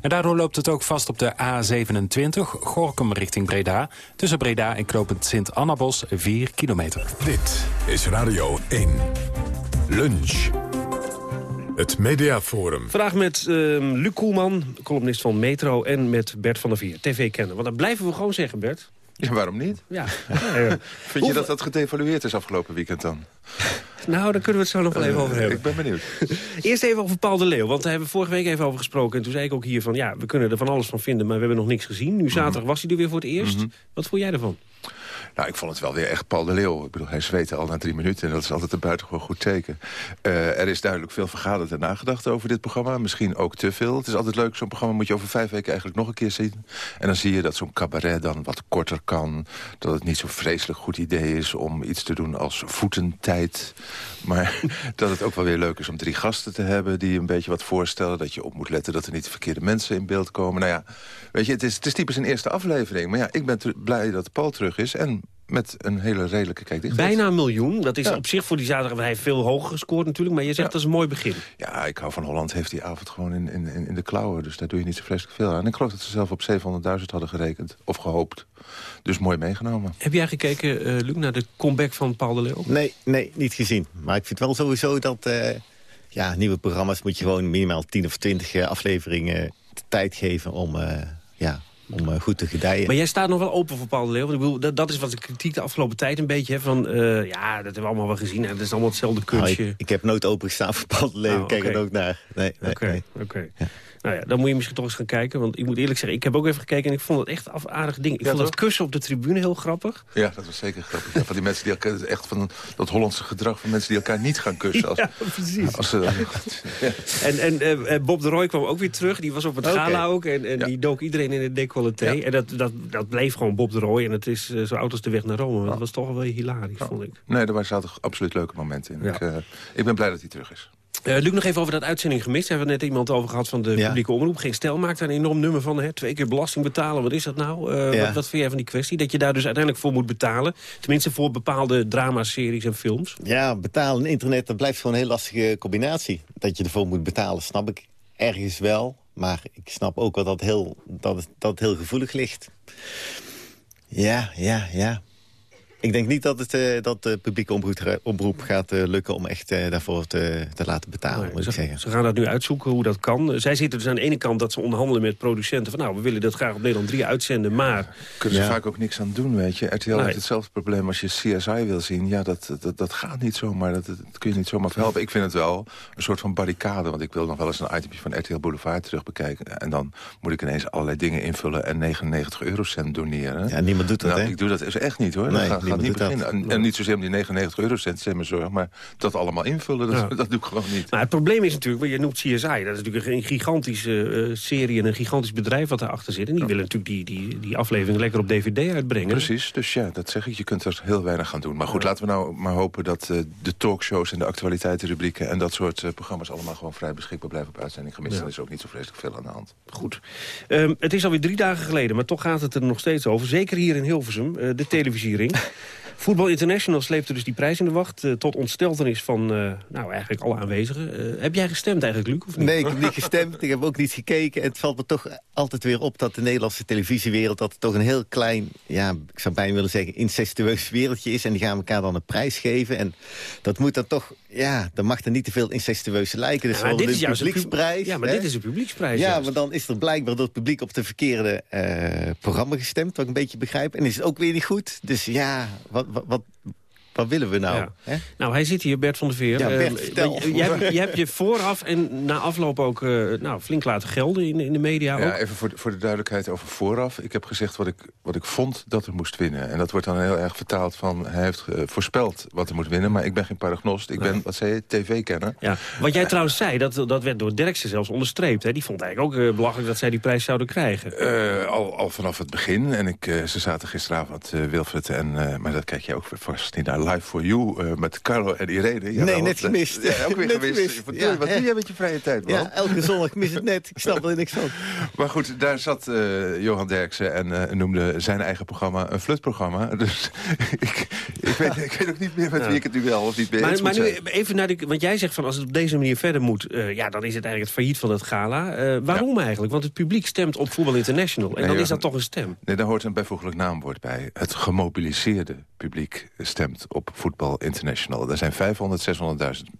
En daardoor loopt het ook vast op de A27 Gorkum richting Breda. Tussen Breda en Knopend Sint-Annabos 4 kilometer. Dit is Radio 1. Lunch. Het Mediaforum. Vandaag met uh, Luc Koelman, columnist van Metro... en met Bert van der Vier, tv-kenner. Want dat blijven we gewoon zeggen, Bert. Ja, waarom niet? Ja. Vind je dat dat gedevalueerd is afgelopen weekend dan? Nou, daar kunnen we het zo nog wel even over hebben. Ik ben benieuwd. Eerst even over Paul de Leeuw, want daar hebben we vorige week even over gesproken. En toen zei ik ook hier van, ja, we kunnen er van alles van vinden, maar we hebben nog niks gezien. Nu zaterdag was hij er weer voor het eerst. Mhm. Wat voel jij ervan? Nou, ik vond het wel weer echt Paul de Leeuw. Ik bedoel, hij zweette al na drie minuten en dat is altijd een buitengewoon goed teken. Uh, er is duidelijk veel vergaderd en nagedacht over dit programma. Misschien ook te veel. Het is altijd leuk, zo'n programma moet je over vijf weken eigenlijk nog een keer zien. En dan zie je dat zo'n cabaret dan wat korter kan. Dat het niet zo'n vreselijk goed idee is om iets te doen als voetentijd. Maar dat het ook wel weer leuk is om drie gasten te hebben... die een beetje wat voorstellen. Dat je op moet letten dat er niet de verkeerde mensen in beeld komen. Nou ja, weet je, het is, het is typisch een eerste aflevering. Maar ja, ik ben blij dat Paul terug is. En met een hele redelijke kijkdichtheid. Bijna een miljoen. Dat is op zich voor die zaterdag... Hij heeft veel hoger gescoord natuurlijk, maar je zegt dat is een mooi begin. Ja, ik hou van Holland. Heeft die avond gewoon in, in, in de klauwen. Dus daar doe je niet zo vreselijk veel aan. ik geloof dat ze zelf op 700.000 hadden gerekend. Of gehoopt. Dus mooi meegenomen. Heb jij gekeken, uh, Luc, naar de comeback van Paul de Leeuw? Nee, nee, niet gezien. Maar ik vind wel sowieso dat... Uh, ja, nieuwe programma's moet je gewoon minimaal 10 of 20 uh, afleveringen tijd geven om... ja, om uh, goed te gedijen. Maar jij staat nog wel open voor Paul de Leeuw. Want ik bedoel, dat, dat is wat de kritiek de afgelopen tijd een beetje... Hè, van, uh, ja, dat hebben we allemaal wel gezien. Het is allemaal hetzelfde kunstje. Nou, ik, ik, heb nooit open gestaan voor Paul de Leeuw. Oh, okay. Kijk er ook naar. Nee, nee, Oké, nee. oké. Ja. Nou ja, dan moet je misschien toch eens gaan kijken. Want ik moet eerlijk zeggen, ik heb ook even gekeken... en ik vond het echt een aardig ding. Ik ja, vond toch? dat kussen op de tribune heel grappig. Ja, dat was zeker grappig. Ja, van die mensen die elkaar, echt van dat Hollandse gedrag... van mensen die elkaar niet gaan kussen. Als, ja, precies. Als ze, ja. En, en uh, Bob de Roy kwam ook weer terug. Die was op het okay. gala ook. En, en die dook iedereen in het decolleté. En dat, dat, dat bleef gewoon Bob de Roy. En het is uh, zo oud als de weg naar Rome. Dat was toch wel hilarisch, vond ik. Nee, er zaten absoluut leuke momenten in. Ik, uh, ik ben blij dat hij terug is. Uh, Luc, nog even over dat uitzending gemist. Hebben we net iemand over gehad van de ja. publieke omroep. Geen stel maakt daar een enorm nummer van. Hè? Twee keer belasting betalen, wat is dat nou? Uh, ja. wat, wat vind jij van die kwestie? Dat je daar dus uiteindelijk voor moet betalen. Tenminste voor bepaalde dramaseries en films. Ja, betalen internet, dat blijft gewoon een heel lastige combinatie. Dat je ervoor moet betalen, snap ik ergens wel. Maar ik snap ook wel dat, heel, dat, dat het heel gevoelig ligt. Ja, ja, ja. Ik denk niet dat, het, uh, dat de publieke omroep, omroep gaat uh, lukken om echt uh, daarvoor te, te, laten betalen, nee, moet ze, ik zeggen. Ze gaan dat nu uitzoeken hoe dat kan. Zij zitten dus aan de ene kant dat ze onderhandelen met producenten... van nou, we willen dat graag op Nederland 3 uitzenden, maar... Kunnen ze ja. vaak ook niks aan doen, weet je. RTL nee. heeft hetzelfde probleem als je CSI wil zien. Ja, dat, dat, dat gaat niet zomaar, dat, dat kun je niet zomaar verhelpen. Ik vind het wel een soort van barricade, want ik wil nog wel eens een itemje van RTL Boulevard terug bekijken. En dan moet ik ineens allerlei dingen invullen en 99 eurocent doneren. Ja, niemand doet dat, nou, hè? Ik doe dat dus echt niet, hoor. Nee, dat gaat, gaat niet beginnen. Dat. En niet zozeer om die 99 eurocent, maar zorg, maar dat allemaal invullen, dat, ja. dat doe ik gewoon niet. Maar het probleem is natuurlijk, je noemt CSI, dat is natuurlijk een gigantische uh, serie en een gigantisch bedrijf wat daarachter zit. En die ja. willen natuurlijk die, die, die aflevering lekker op DVD uitbrengen. Precies, dus ja, dat zeg ik, je kunt er heel weinig gaan doen. Maar goed, ja. laten we nou maar hopen dat uh, de talkshows en de actualiteitenrubrieken en dat soort uh, programma's allemaal gewoon vrij beschikbaar blijven op uitzending gemist. Dan is ook niet zo vreselijk veel aan de hand. Goed. Um, het is alweer drie dagen geleden, maar toch gaat het er nog steeds over. Zeker hier in Hilversum, de televisiering. Voetbal International sleepte dus die prijs in de wacht... Uh, tot ontsteltenis van uh, nou, eigenlijk alle aanwezigen. Uh, heb jij gestemd eigenlijk, Luc? Of niet? Nee, ik heb niet gestemd. Ik heb ook niet gekeken. Het valt me toch altijd weer op dat de Nederlandse televisiewereld... dat toch een heel klein, ja, ik zou bijna willen zeggen... incestueus wereldje is. En die gaan elkaar dan een prijs geven. En dat moet dan toch, ja, dan mag er niet te veel incestueuze lijken. Dus ja, dit is juist publieksprijs. Ja, maar hè? dit is een publieksprijs. Ja, juist. maar dan is er blijkbaar door het publiek op de verkeerde programma gestemd. Wat ik een beetje begrijp. En is het ook weer niet goed. Dus ja, wat, wat, wat, wat willen we nou? Ja. Hè? Nou, hij zit hier, Bert van der Veer. Ja, Bert, uh, vertel. je, je, hebt, je hebt je vooraf en na afloop ook uh, nou, flink laten gelden in, in de media. Ja, ook. even voor de, voor de duidelijkheid over vooraf. Ik heb gezegd wat ik, wat ik vond dat er moest winnen. En dat wordt dan heel erg vertaald van... hij heeft uh, voorspeld wat er moet winnen. Maar ik ben geen paragnost. Ik ben, wat zei je, tv-kenner. Ja. Wat jij trouwens zei, dat, dat werd door Derksen zelfs onderstreept. Hè? Die vond eigenlijk ook belachelijk dat zij die prijs zouden krijgen. al, al vanaf het begin. En ik, ze zaten gisteravond, Wilfred, en, maar dat kijk je ook vast niet naar Live for You... Uh, met Carlo en Irene. Ja, nee, net gemist. Ja, ook weer net gemist. gemist. Wat, ja, wat doe jij met je vrije tijd, man? Ja, elke zondag mis het net. Ik snap er niks van. Maar goed, daar zat uh, Johan Derksen en uh, noemde zijn eigen programma een flutprogramma. Dus ik, ik, weet, ik weet ook niet meer met ja. wie ik het nu wel of niet meer Maar, maar nu even naar de... Want jij zegt van als het op deze manier verder moet... ja, dan is het eigenlijk het failliet van het gala. waarom ja. eigenlijk? Want het publiek stemt op Voetbal International. En nee, dan is dat toch een stem? Nee, daar hoort een bijvoeglijk naamwoord bij. Het gemobiliseerde publiek stemt op Voetbal International. Er zijn 500,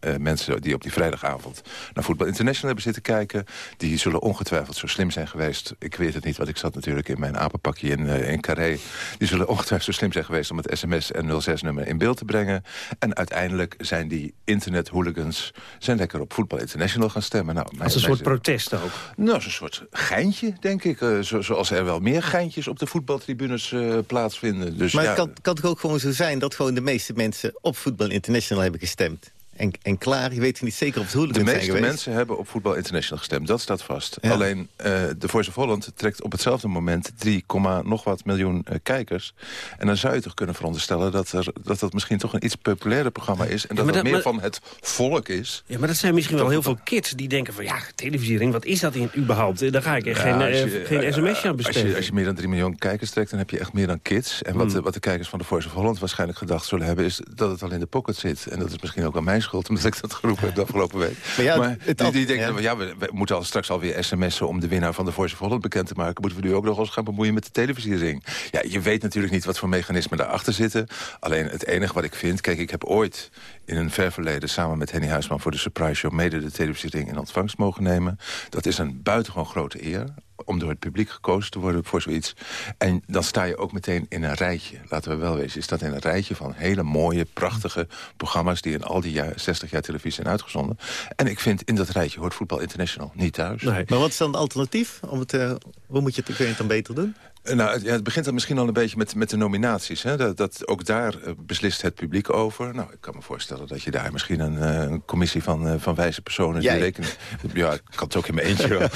600.000 mensen die op die vrijdagavond naar Voetbal International hebben zitten kijken. Die zullen ongetwijfeld zo slim zijn geweest. Ik weet het niet, want ik zat natuurlijk in mijn apenpakje in, in Carré. Die zullen ongetwijfeld zo slim zijn geweest om het sms en 06-nummer in beeld te brengen. En uiteindelijk zijn die internet-hooligans zijn lekker op Voetbal International gaan stemmen. Nou, Als een soort protest ook? Nou, als een soort geintje, denk ik. Uh, zo, zoals er wel meer geintjes op de voetbaltribunes uh, plaatsvinden. Dus, maar ja, het kan, kan toch ook gewoon zo zijn... dat gewoon de meeste mensen op Voetbal International hebben gestemd? En, en klaar, je weet niet zeker of het hooligans De meeste mensen hebben op Voetbal International gestemd. Dat staat vast. Ja. Alleen uh, de Voice of Holland trekt op hetzelfde moment 3, nog wat miljoen uh, kijkers. En dan zou je toch kunnen veronderstellen dat, er, dat dat misschien toch een iets populairder programma is. En dat het meer maar- van het volk is. Ja, maar dat zijn misschien wel heel veel kids die denken van... ja, televisiering, wat is dat in, überhaupt? Daar ga ik echt geen, Ja, als eh, je- geen eh, sms'je aan als besteden. je, als je meer dan 3 miljoen kijkers trekt, dan heb je echt meer dan kids. En wat, Hmm. de, wat de kijkers van de Voice of Holland waarschijnlijk gedacht zullen hebben... is dat het al in de pocket zit. En dat is misschien ook aan mijn schuld, omdat ik dat geroepen heb de afgelopen week. Maar ja, maar het die, denken, ja. ja, we, we moeten al straks alweer sms'en... om de winnaar van de Voice of Holland bekend te maken. Moeten we nu ook nog eens gaan bemoeien met de televisiering. Ja, je weet natuurlijk niet wat voor mechanismen daarachter zitten. Alleen het enige wat ik vind... Kijk, ik heb ooit in een ver verleden samen met Henny Huisman... voor de Surprise Show mede de televisiering in ontvangst mogen nemen. Dat is een buitengewoon grote eer om door het publiek gekozen te worden voor zoiets. En dan sta je ook meteen in een rijtje. Laten we wel wezen, je staat in een rijtje van hele mooie, prachtige programma's... die in al die jaar, 60 jaar televisie zijn uitgezonden. En ik vind, in dat rijtje hoort Voetbal International niet thuis. Maar wat is dan het alternatief? Om het, eh, hoe moet je het, kun je het dan beter doen? Eh, Nou, het, ja, het begint dan misschien al een beetje met, met de nominaties. Hè? Dat, dat, ook daar eh, beslist het publiek over. Nou, ik kan me voorstellen dat je daar misschien een, eh, een commissie van, van wijze personen... die Jij. rekenen. Ja, ik kan het ook in mijn eentje wel.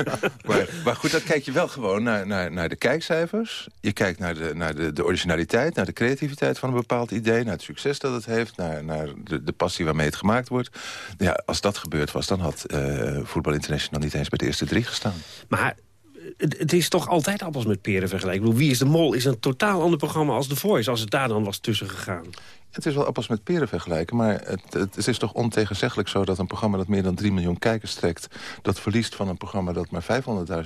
maar, maar goed, dan kijk je wel gewoon naar, naar, naar de kijkcijfers. Je kijkt naar, de, naar de, de originaliteit, naar de creativiteit van een bepaald idee... naar het succes dat het heeft, naar, naar de, de passie waarmee het gemaakt wordt. Ja, als dat gebeurd was, dan had Voetbal International niet eens bij de eerste drie gestaan. Maar het, is toch altijd appels met peren vergelijken. Ik bedoel, Wie is de Mol is een totaal ander programma als The Voice... als het daar dan was tussen gegaan. Het is wel appels met peren vergelijken, maar het, het, het is toch ontegenzeggelijk zo... dat een programma dat meer dan 3 miljoen kijkers trekt... dat verliest van een programma dat maar 500.000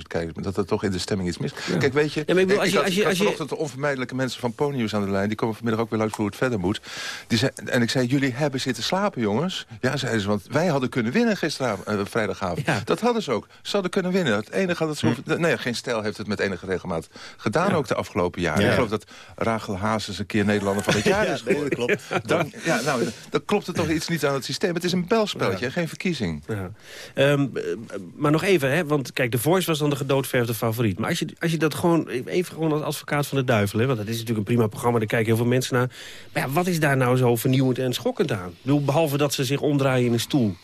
kijkers... dat er toch in de stemming iets mis... Kijk, weet je, Ja, maar ik bedoel, als je- had, als je- ik had als je- vanochtend de onvermijdelijke mensen van Ponyus aan de lijn... die komen vanmiddag ook weer langs voor hoe het verder moet. Die zei, en ik zei, jullie hebben zitten slapen, jongens. Ja, zeiden ze, want wij hadden kunnen winnen gisteravond, eh, vrijdagavond. Dat hadden ze ook. Ze hadden kunnen winnen. Het enige dat ze... Hm. Nee, geen stijl heeft het met enige regelmaat gedaan ook de afgelopen jaren. Ja. Ik geloof dat Rachel Hazes een keer Nederlander van het jaar Ja, is geworden. klopt. Dan, ja, nou, dan klopt er toch iets niet aan het systeem. Het is een belspelletje, geen verkiezing. Ja. Ehm, eh, maar nog even, hè, want kijk, The Voice was dan de gedoodverfde favoriet. Maar als je, als je dat gewoon, even gewoon als advocaat van de duivel... Hè, want dat is natuurlijk een prima programma, daar kijken heel veel mensen naar. Maar ja, wat is daar nou zo vernieuwend en schokkend aan? Ik bedoel, behalve dat ze zich omdraaien in een stoel.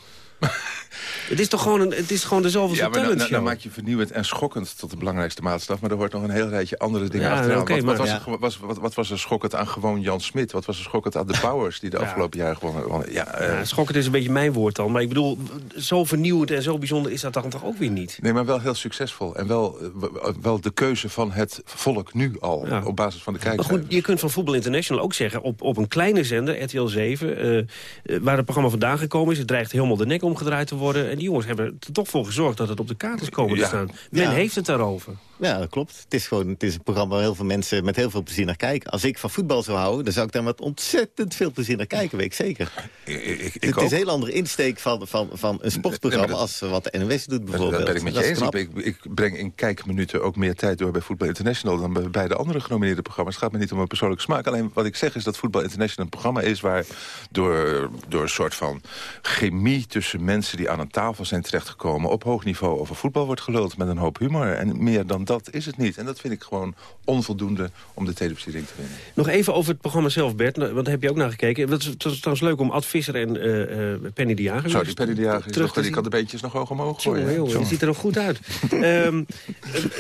het is toch gewoon, een, het is gewoon de zoveelste Ja, maar talentshow. nou maak je vernieuwend en schokkend tot de belangrijkste maatstaf. Maar er hoort nog een heel rijtje andere dingen Ja, achteraan. oké, wat, maar- was ja. er, was, wat, wat was er schokkend aan gewoon Jan Smit? Wat was er schokkend aan de Powers die de afgelopen jaren gewonnen? Ja, eh, Ja, schokkend is een beetje mijn woord dan. Maar ik bedoel, zo vernieuwend en zo bijzonder is dat dan toch ook weer niet? Nee, maar wel heel succesvol. En wel, eh, wel de keuze van het volk nu al. Op basis van de Maar kijkers. goed, je kunt van Voetbal International ook zeggen... op, op een kleine zender, RTL 7, eh, waar het programma vandaan gekomen is... het dreigt helemaal de nek omgedraaid te worden... en die jongens hebben er toch voor gezorgd dat het op de kaart is komen te staan. Men heeft het daarover. Ja, dat klopt. Het is gewoon het is een programma waar heel veel mensen met heel veel plezier naar kijken. Als ik van voetbal zou houden, dan zou ik daar met ontzettend veel plezier naar kijken, weet ik zeker. Ik, ik, ik het ook. is een heel andere insteek van, van, van een sportprogramma Nee, maar dat- als wat de NOS doet bijvoorbeeld. Dat ben ik met je eens. Ik, ik breng in kijkminuten ook meer tijd door bij Voetbal International... dan bij beide andere genomineerde programma's. Het gaat me niet om een persoonlijke smaak. Alleen wat ik zeg is dat Voetbal International een programma is... waar door, door een soort van chemie tussen mensen die aan een tafel zijn terechtgekomen... op hoog niveau over voetbal wordt geluld met een hoop humor. En meer dan dat is het niet. En dat vind ik gewoon onvoldoende om de televisiering te winnen. Nog even over het programma zelf, Bert. Want daar heb je ook naar gekeken. Het is, trouwens leuk om Ad Visser en eh, eh, Penny de Jager... Zo, die Penny de Jager terug te die kan de beentjes nog hoog omhoog gooien. Die ziet er nog goed uit. Ehm,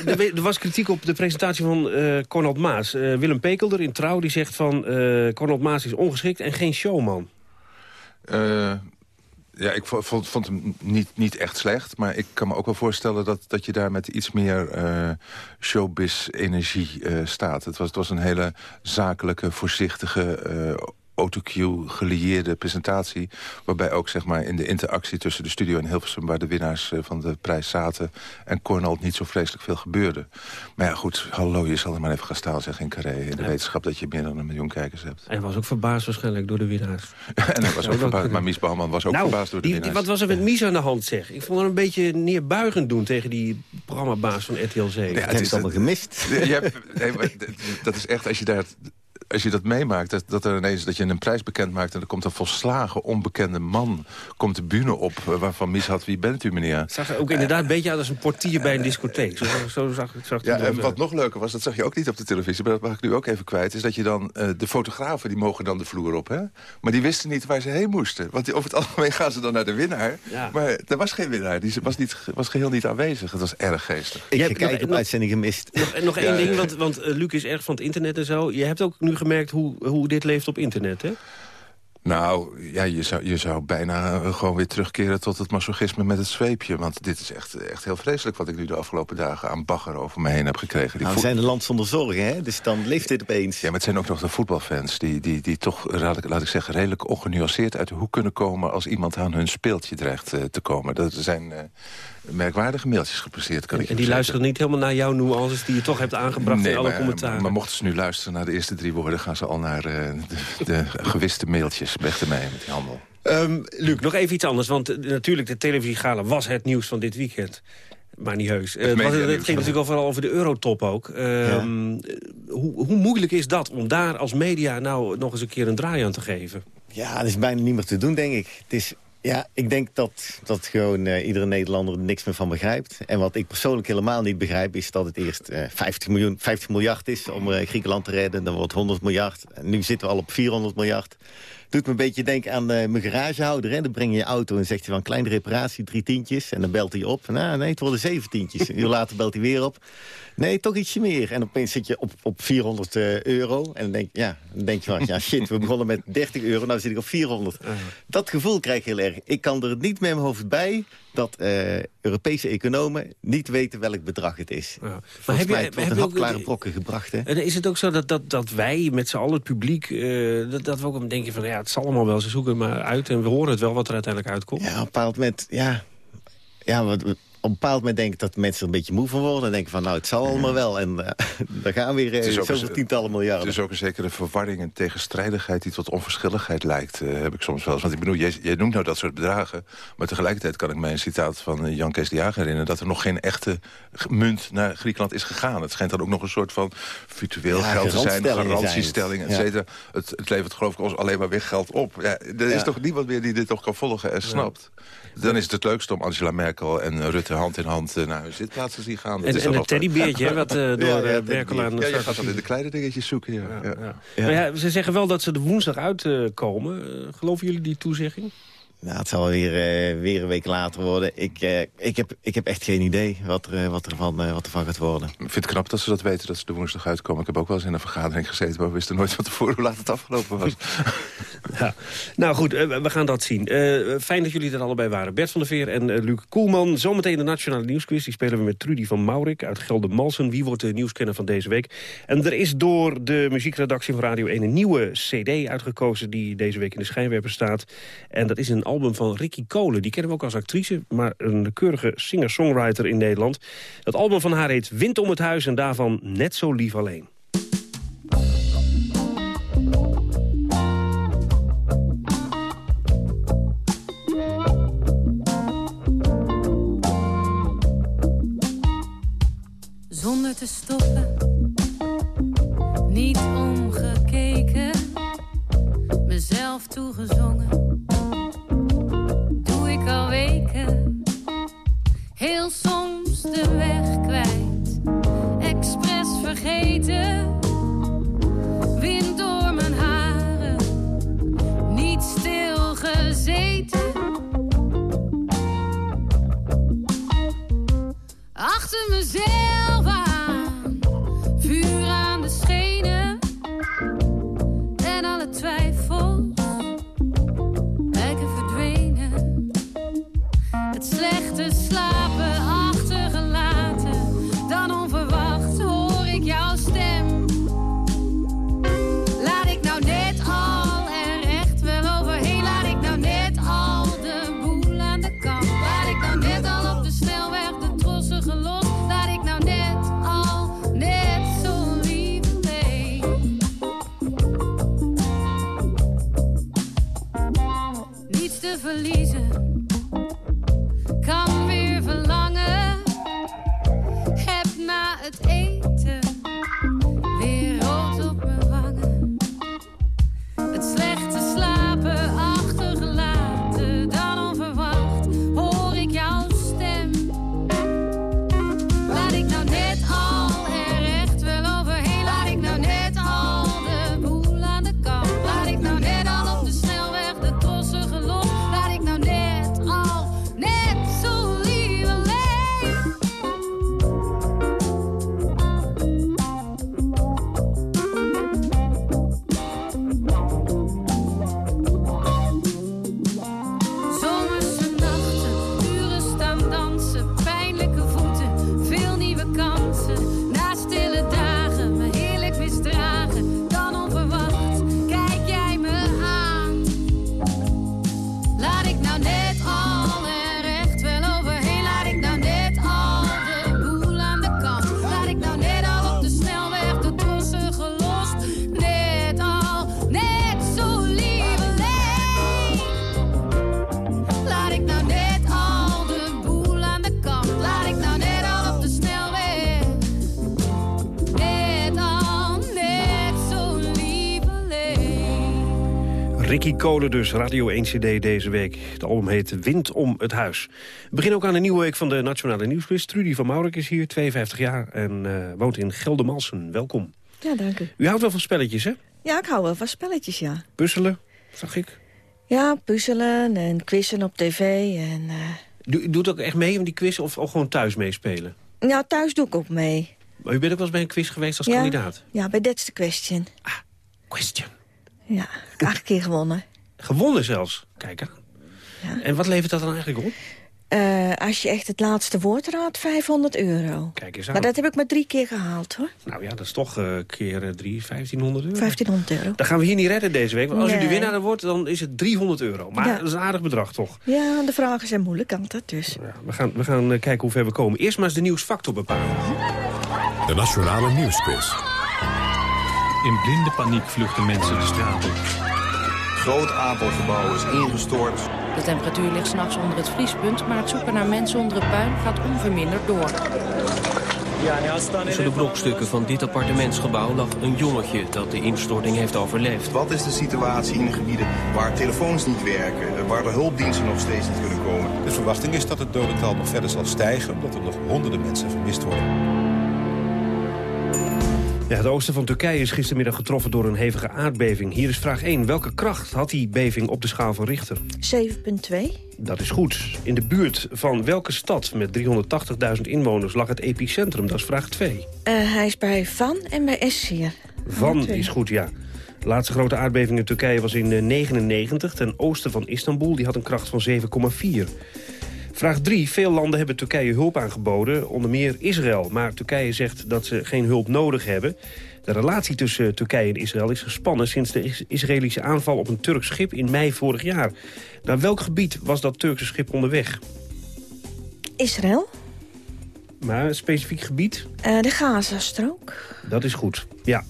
er, er was kritiek op de presentatie van eh Cornald Maas. Willem Pekelder in Trouw die zegt van... Cornald Maas is ongeschikt en geen showman. Ja, ik vo- vond, vond hem niet, niet echt slecht. Maar ik kan me ook wel voorstellen dat, dat je daar met iets meer eh, showbiz-energie eh, staat. Het was, het was een hele zakelijke, voorzichtige... eh, autocue gelieerde presentatie. Waarbij ook zeg maar, in de interactie tussen de studio en Hilversum... waar de winnaars eh, van de prijs zaten en Cornald niet zo vreselijk veel gebeurde. Maar ja, goed, hallo, je zal er maar even gaan staan zeggen in Carré... in de wetenschap dat je meer dan een miljoen kijkers hebt. Hij was ook verbaasd waarschijnlijk door de winnaars. en hij was ook verbaasd, maar Mies Bouwman was ook nou, verbaasd door de die, winnaars. wat was er met Mies aan de hand, zeg? Ik vond haar een beetje neerbuigend doen tegen die programmabaas van RTL 7. Ja, het is allemaal gemist. Je hebt, nee, maar d- dat is echt, als je daar als je dat meemaakt, dat, dat, er ineens, dat je een prijs bekend maakt... en er komt een volslagen onbekende man komt de bühne op... eh, waarvan mis had, wie bent u, meneer? Het zag er ook inderdaad een beetje uit als een portier bij een discotheek. Zo, zo zag, zag het Ja, en wat nog leuker was, dat zag je ook niet op de televisie... maar dat mag ik nu ook even kwijt... is dat je dan, eh, de fotografen die mogen dan de vloer op, hè? Maar die wisten niet waar ze heen moesten. Want over het algemeen gaan ze dan naar de winnaar. Ja. Maar er was geen winnaar, die was, niet, was geheel niet aanwezig. Het was erg geestig. Ik heb nog- kijken op nog- uitzending gemist. Nog, en nog Ja, één ding, ja. want, want eh, Luc is erg van het internet en zo. Je hebt ook nu gemerkt hoe, hoe dit leeft op internet, hè? Nou, ja, je zou, je zou bijna eh, gewoon weer terugkeren tot het masochisme met het zweepje. Want dit is echt, echt heel vreselijk wat ik nu de afgelopen dagen aan bagger over me heen heb gekregen. Die Nou, we zijn een land zonder zorgen, hè? dus dan leeft dit opeens. Ja, maar het zijn ook nog de voetbalfans die, die, die toch, laat ik, laat ik zeggen, redelijk ongenuanceerd uit de hoek kunnen komen als iemand aan hun speeltje dreigt eh, te komen. Er zijn eh, merkwaardige mailtjes gepasseerd, kan ik je En die luisteren niet helemaal naar jouw nuances die je toch hebt aangebracht in alle maar, commentaren. maar mochten ze nu luisteren naar de eerste drie woorden... gaan ze al naar eh, de, de gewiste mailtjes weg ermee met die handel. Ehm, Luc, nog even iets anders. Want eh, natuurlijk, de televisiegala was het nieuws van dit weekend. Maar niet heus. Eh, het, was- het ging natuurlijk al vooral over de eurotop ook. Ehm, eh, hoe, hoe moeilijk is dat om daar als media nou nog eens een keer een draai aan te geven? Ja, dat is bijna niet meer te doen, denk ik. Het is, ja, ik denk dat, dat gewoon eh, iedere Nederlander er niks meer van begrijpt. En wat ik persoonlijk helemaal niet begrijp... is dat het eerst eh 50, miljoen, 50 miljard is om eh, Griekenland te redden. Dan wordt 100 miljard. En nu zitten we al op 400 miljard. Doet me een beetje denken aan eh, mijn garagehouder. Hè? Dan breng je je auto en zegt hij van kleine reparatie, drie tientjes. En dan belt hij op. Nou, nee, het worden zeven tientjes. Een uur later belt hij weer op. Nee, toch ietsje meer. En opeens zit je op, op 400 eh, euro. En dan denk, ja, dan denk je van, ja shit, we begonnen met 30 euro. Nou zit ik op 400. Dat gevoel krijg ik heel erg. Ik kan er niet met mijn hoofd bij dat eh, Europese economen niet weten welk bedrag het is. Maar Volgens heb je- het wordt heb een hapklare brokken gebracht. Hè? En is het ook zo dat, dat, dat wij met z'n allen, het publiek... eh, dat, dat we ook denken van ja, het zal allemaal wel, ze zoeken maar uit... en we horen het wel wat er uiteindelijk uitkomt? Ja, op een bepaald moment, ja... ja wat, een bepaald moment denk ik dat mensen er een beetje moe van worden. En denken van, nou, het zal allemaal wel. En eh, daar gaan weer uh, zoveel een- tientallen miljarden. Het is ook een zekere verwarring en tegenstrijdigheid... die tot onverschilligheid lijkt, eh, heb ik soms wel eens. Want ik bedoel, jij, jij noemt nou dat soort bedragen... maar tegelijkertijd kan ik mij een citaat van eh, Jan Kees de Jager herinneren... dat er nog geen echte munt naar Griekenland is gegaan. Het schijnt dan ook nog een soort van virtueel Ja, geld te zijn... garantiestelling, et cetera. Het, het levert geloof ik ons alleen maar weer geld op. Ja, er is toch niemand meer die dit toch kan volgen en snapt. Dan is het het leukste om Angela Merkel en Rutte hand in hand... eh, naar hun zitplaatsen te zien gaan. Dat En, is en het teddybeertje, wat eh, door Ja, eh, Merkel aan... Ja, je gaat dan in de kleine dingetjes zoeken, ja. ja. Maar ja, ze zeggen wel dat ze er woensdag uitkomen. Geloven jullie die toezegging? Nou, het zal weer, eh, weer een week later worden. Ik, eh, ik, heb, ik heb echt geen idee wat, er, eh, wat, er van, eh, wat ervan gaat worden. Ik vind het knap dat ze dat weten, dat ze de woensdag uitkomen. Ik heb ook wel eens in een vergadering gezeten... maar we wisten nooit van tevoren hoe laat het afgelopen was. Ja. Nou goed, we gaan dat zien. Eh, fijn dat jullie er allebei waren. Bert van der Veer en Luc Koelman. Zometeen de Nationale Nieuwsquiz. Die spelen we met Trudy van Maurik uit Geldermalsen. Wie wordt de nieuwskenner van deze week? En er is door de muziekredactie van Radio 1 een nieuwe cd uitgekozen... die deze week in de schijnwerper staat. En dat is een album van Ricky Kolen. Die kennen we ook als actrice, maar een keurige singer-songwriter in Nederland. Dat album van haar heet Wind om het Huis en daarvan Net zo lief alleen. Zonder te stoppen, niet omgekeken, mezelf toegezongen, Kolen dus, Radio 1 CD deze week. Het album heet Wind om het Huis. We beginnen ook aan een nieuwe week van de Nationale Nieuwsquiz. Trudy van Maurik is hier, 52 jaar en eh, woont in Geldermalsen. Welkom. Ja, dank u. U houdt wel van spelletjes, hè? Ja, ik hou wel van spelletjes, ja. Puzzelen, zag ik. Ja, puzzelen en quizzen op tv en... eh, U doet ook echt mee om die quiz of, of gewoon thuis meespelen? ja, thuis doe ik ook mee. Maar u bent ook wel eens bij een quiz geweest als ja, kandidaat? Ja, bij That's the Question. Ah, question. Ja, acht keer gewonnen. Gewonnen zelfs. Kijk aan. En wat levert dat dan eigenlijk op? Eh, als je echt het laatste woord raadt, 500 euro. Kijk eens aan. Maar dat heb ik maar drie keer gehaald, hoor. Nou ja, dat is toch eh keer eh, drie, 1500 euro. 1500 euro. Dat gaan we hier niet redden deze week. Want als u de winnaar wordt, dan is het 300 euro. Maar Ja. dat is een aardig bedrag toch? Ja, de vragen zijn moeilijk altijd, dus. We gaan, we gaan kijken hoe ver we komen. Eerst maar eens de nieuwsfactor bepalen. De Nationale Nieuwsquiz. In blinde paniek vluchten mensen de straat op. Groot aantal gebouwen is ingestort. De temperatuur ligt s'nachts onder het vriespunt, maar het zoeken naar mensen onder het puin gaat onverminderd door. Tussen de brokstukken van dit appartementsgebouw lag een jongetje dat de instorting heeft overleefd. Wat is de situatie in de gebieden waar telefoons niet werken, waar de hulpdiensten nog steeds niet kunnen komen? De verwachting is dat het dodental nog verder zal stijgen... omdat er nog honderden mensen vermist worden. Ja, het oosten van Turkije is gistermiddag getroffen door een hevige aardbeving. Hier is vraag 1. Welke kracht had die beving op de schaal van Richter? 7,2. Dat is goed. In de buurt van welke stad met 380.000 inwoners lag het epicentrum? Dat is vraag 2. Eh, hij is bij Van en bij Essir. Van is goed, ja. De laatste grote aardbeving in Turkije was in 1999 ten oosten van Istanbul. Die had een kracht van 7,4. Vraag 3. Veel landen hebben Turkije hulp aangeboden, onder meer Israël. Maar Turkije zegt dat ze geen hulp nodig hebben. De relatie tussen Turkije en Israël is gespannen... sinds de Is- Israëlische aanval op een Turks schip in mei vorig jaar. Naar welk gebied was dat Turkse schip onderweg? Israël, Maar een specifiek gebied? eh, de Gazastrook. Dat is goed, ja.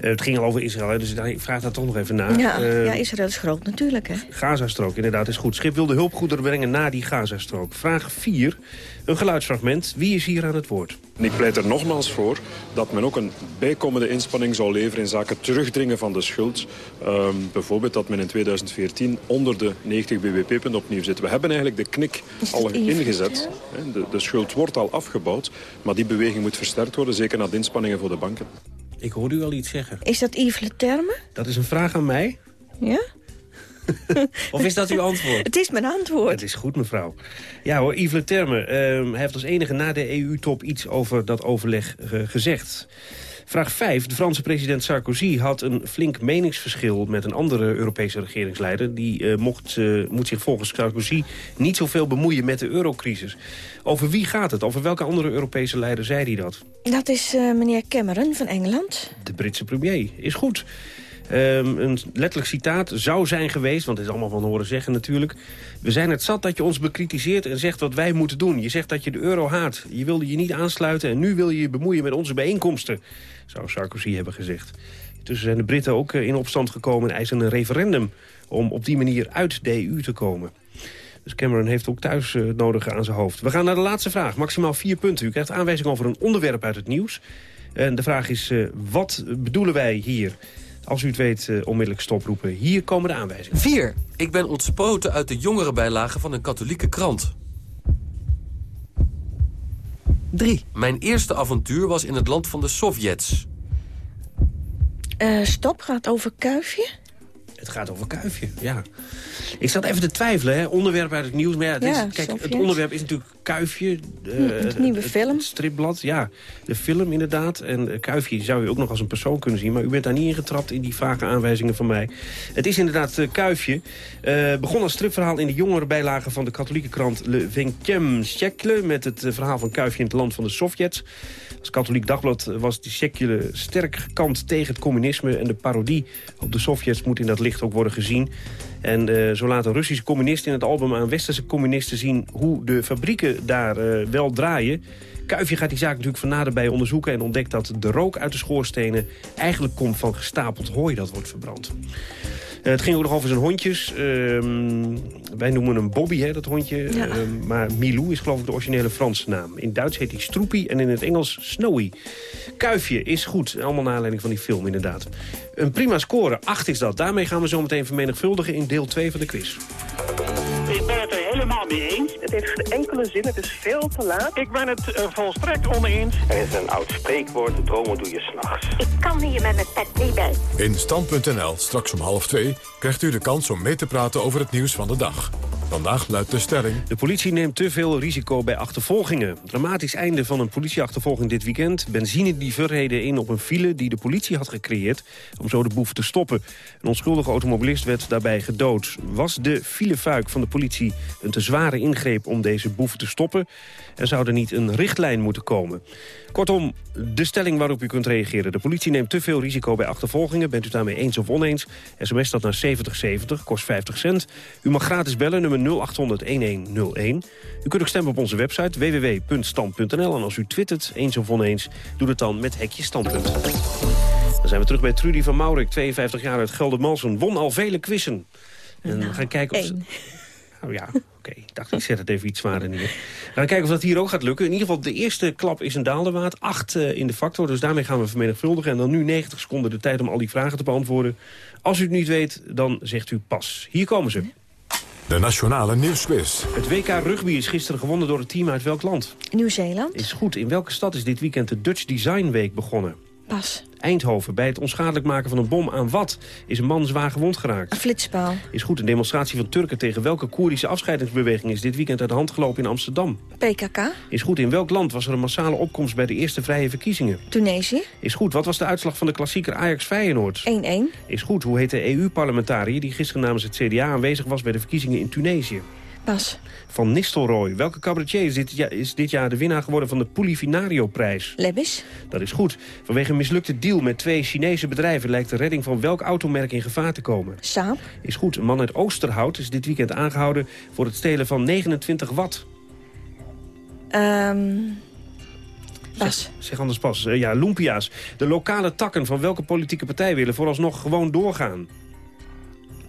Eh, het ging al over Israël, hè, dus ik vraag daar toch nog even naar. ja, Eh, ja, Israël is groot natuurlijk, hè. Gazastrook, inderdaad, is goed. Schip wilde hulpgoederen brengen naar die Gazastrook. Vraag 4, een geluidsfragment. Wie is hier aan het woord? En ik pleit er nogmaals voor dat men ook een bijkomende inspanning zou leveren in zaken terugdringen van de schuld. Ehm, bijvoorbeeld dat men in 2014 onder de 90 bbp-punt opnieuw zit. We hebben eigenlijk de knik al ingezet. Hè, De, de schuld wordt al afgebouwd, maar die beweging moet versterkt worden, zeker na de inspanningen voor de banken. Ik hoorde u al iets zeggen. Is dat Yves Leterme? Dat is een vraag aan mij? Ja? Of is dat uw antwoord? Het is mijn antwoord. Het is goed, mevrouw. Ja hoor, Yves Leterme ehm, hij heeft als enige na de EU-top iets over dat overleg eh, gezegd. Vraag 5. De Franse president Sarkozy had een flink meningsverschil met een andere Europese regeringsleider. Die eh, mocht, eh, moet zich volgens Sarkozy niet zoveel bemoeien met de eurocrisis. Over wie gaat het? Over welke andere Europese leider zei hij dat? Dat is eh, meneer Cameron van Engeland. De Britse premier. Is goed. Ehm, een letterlijk citaat zou zijn geweest, want het is allemaal van horen zeggen natuurlijk. We zijn het zat dat je ons bekritiseert en zegt wat wij moeten doen. Je zegt dat je de euro haat. Je wilde je niet aansluiten en nu wil je je bemoeien met onze bijeenkomsten. Zou Sarkozy hebben gezegd. Intussen zijn de Britten ook eh, in opstand gekomen en eisen een referendum... om op die manier uit de EU te komen. Dus Cameron heeft ook thuis eh, het nodige aan zijn hoofd. We gaan naar de laatste vraag. Maximaal vier punten. U krijgt aanwijzing over een onderwerp uit het nieuws. En de vraag is, eh, wat bedoelen wij hier? Als u het weet, eh, onmiddellijk stoproepen. Hier komen de aanwijzingen. 4. Ik ben ontspoten uit de jongerenbijlage van een katholieke krant. 3. Mijn eerste avontuur was in het land van de Sovjets. Eh, stop, gaat over kuifje. Het gaat over kuifje, ja. Ik zat even te twijfelen, hè. onderwerp uit het nieuws. Maar ja, het, is- Ja, kijk, het onderwerp is natuurlijk kuifje. eh, het nieuwe het film. stripblad, ja. De film inderdaad. En eh, kuifje zou je ook nog als een persoon kunnen zien. Maar u bent daar niet ingetrapt in die vage aanwijzingen van mij. Het is inderdaad eh, kuifje. Eh, begon als stripverhaal in de jongere bijlage van de katholieke krant Le Vingt-e Siècle... met het verhaal van kuifje in het land van de Sovjets. Als katholiek dagblad was die Siècle sterk gekant tegen het communisme... en de parodie op de Sovjets moet in dat licht ook worden gezien. En eh, zo laat een Russische communist in het album aan westerse communisten zien... hoe de fabrieken daar eh, wel draaien. Kuifje gaat die zaak natuurlijk van naderbij onderzoeken... en ontdekt dat de rook uit de schoorstenen eigenlijk komt van gestapeld hooi dat wordt verbrand. Eh, het ging ook nog over zijn hondjes. Ehm, wij noemen hem Bobby, hè, dat hondje. Ehm, maar Milou is geloof ik de originele Franse naam. In Duits heet hij Stroepie en in het Engels Snowy. Kuifje is goed. Allemaal naar aanleiding van die film inderdaad. Een prima score, 8 is dat. Daarmee gaan we zo meteen vermenigvuldigen in deel 2 van de quiz. Mee eens. Het heeft geen enkele zin, het is veel te laat. Ik ben het eh, volstrekt oneens. Er is een oud spreekwoord, dromen doe je s'nachts. Ik kan hier met mijn pet niet bij. In Stand.nl, straks om half twee, krijgt u de kans om mee te praten over het nieuws van de dag. Vandaag luidt de stelling... De politie neemt te veel risico bij achtervolgingen. Dramatisch einde van een politieachtervolging dit weekend. Benzinedieven reden in op een file die de politie had gecreëerd... om zo de boeven te stoppen. Een onschuldige automobilist werd daarbij gedood. Was de filefuik van de politie een te zware ingreep om deze boeven te stoppen? Er zou er niet een richtlijn moeten komen. Kortom, de stelling waarop u kunt reageren. De politie neemt te veel risico bij achtervolgingen. Bent u daarmee eens of oneens? SMS dat naar 7070, kost 50 cent. U mag gratis bellen, nummer 0800-1101. U kunt ook stemmen op onze website www.stand.nl. En als u twittert, eens of oneens, doe het dan met hekje standpunt. Dan zijn we terug bij Trudy van Maurik, 52 jaar uit Geldermalsen. Won al vele quizzen. En we gaan kijken of... ze- Nou ja, oké. Ik dacht, ik zet het even iets zwaarder neer. We gaan kijken of dat hier ook gaat lukken. In ieder geval, de eerste klap is een daalderwaard. Acht eh, in de factor, dus daarmee gaan we vermenigvuldigen. En dan nu 90 seconden de tijd om al die vragen te beantwoorden. Als u het niet weet, dan zegt u pas. Hier komen ze. De Nationale Nieuwsquiz. Het WK Rugby is gisteren gewonnen door het team uit welk land? Nieuw-Zeeland. Is goed. In welke stad is dit weekend de Dutch Design Week begonnen? Pas. Eindhoven. Bij het onschadelijk maken van een bom aan wat is een man zwaar gewond geraakt? Een flitspaal. Is goed. Een demonstratie van Turken tegen welke Koerdische afscheidingsbeweging is dit weekend uit de hand gelopen in Amsterdam? PKK. Is goed. In welk land was er een massale opkomst bij de eerste vrije verkiezingen? Tunesië. Is goed. Wat was de uitslag van de klassieker Ajax-Feyenoord? 1-1. Is goed. Hoe heet de EU-parlementariër die gisteren namens het CDA aanwezig was bij de verkiezingen in Tunesië? Pas. Van Nistelrooy. Welke cabaretier is dit, jaar, is dit jaar de winnaar geworden van de Polifinario-prijs? Lebbis. Dat is goed. Vanwege een mislukte deal met twee Chinese bedrijven... lijkt de redding van welk automerk in gevaar te komen? Saab. Is goed. Een man uit Oosterhout is dit weekend aangehouden... voor het stelen van 29 watt. Ehm pas. Zeg anders pas. Eh, ja, Lumpia's. De lokale takken van welke politieke partij willen vooralsnog gewoon doorgaan?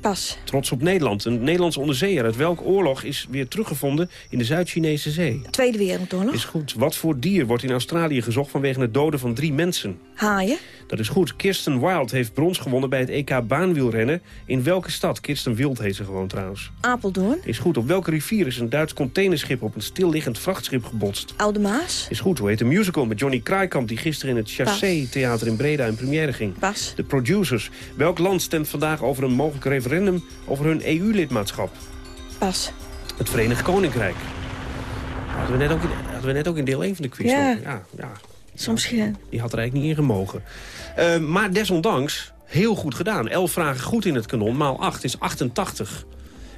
Pas. Trots op Nederland. Een Nederlandse onderzeeër uit welk oorlog is weer teruggevonden in de Zuid-Chinese zee? Tweede Wereldoorlog. Is goed. Wat voor dier wordt in Australië gezocht vanwege het doden van drie mensen? Haaien. Dat is goed. Kirsten Wild heeft brons gewonnen bij het EK baanwielrennen. In welke stad? Kirsten Wild heet ze gewoon trouwens. Apeldoorn. Is goed. Op welke rivier is een Duits containerschip op een stilliggend vrachtschip gebotst? Oude Maas. Is goed. Hoe heet de musical met Johnny Kraaikamp... die gisteren in het Chassé Theater in Breda in première ging? Pas. De producers. Welk land stemt vandaag over een mogelijk referendum... over hun EU-lidmaatschap? Pas. Het Verenigd Koninkrijk. Hadden we net ook in, hadden we net ook in deel 1 van de quiz. Ja. ja, ja. Soms ge... Die had er eigenlijk niet in gemogen. Eh, maar desondanks, heel goed gedaan. 11 vragen goed in het kanon, maal 8 is 88.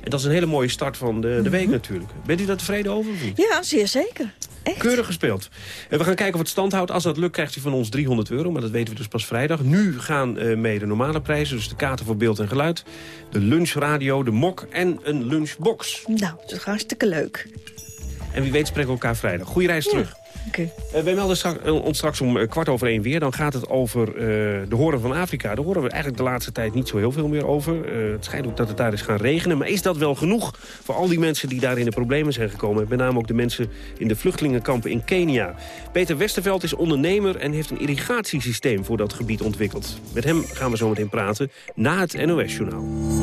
En dat is een hele mooie start van de, de week natuurlijk. Bent u daar tevreden over? Ja, zeer zeker. Keurig gespeeld. En we gaan kijken of het stand houdt. Als dat lukt krijgt u van ons 300 euro, maar dat weten we dus pas vrijdag. Nu gaan eh, mee de normale prijzen, dus de kaarten voor beeld en geluid. De lunchradio, de mok en een lunchbox. Nou, dat is hartstikke leuk. En wie weet spreken we elkaar vrijdag. Goeie reis terug. Eh, wij melden eh, ons straks om eh, kwart over één weer. Dan gaat het over de horen van Afrika. Daar horen we eigenlijk de laatste tijd niet zo heel veel meer over. Het schijnt ook dat het daar is gaan regenen. Maar is dat wel genoeg voor al die mensen die daar in de problemen zijn gekomen? Met name ook de mensen in de vluchtelingenkampen in Kenia. Peter Westerveld is ondernemer en heeft een irrigatiesysteem voor dat gebied ontwikkeld. Met hem gaan we zo meteen praten na het NOS-journaal.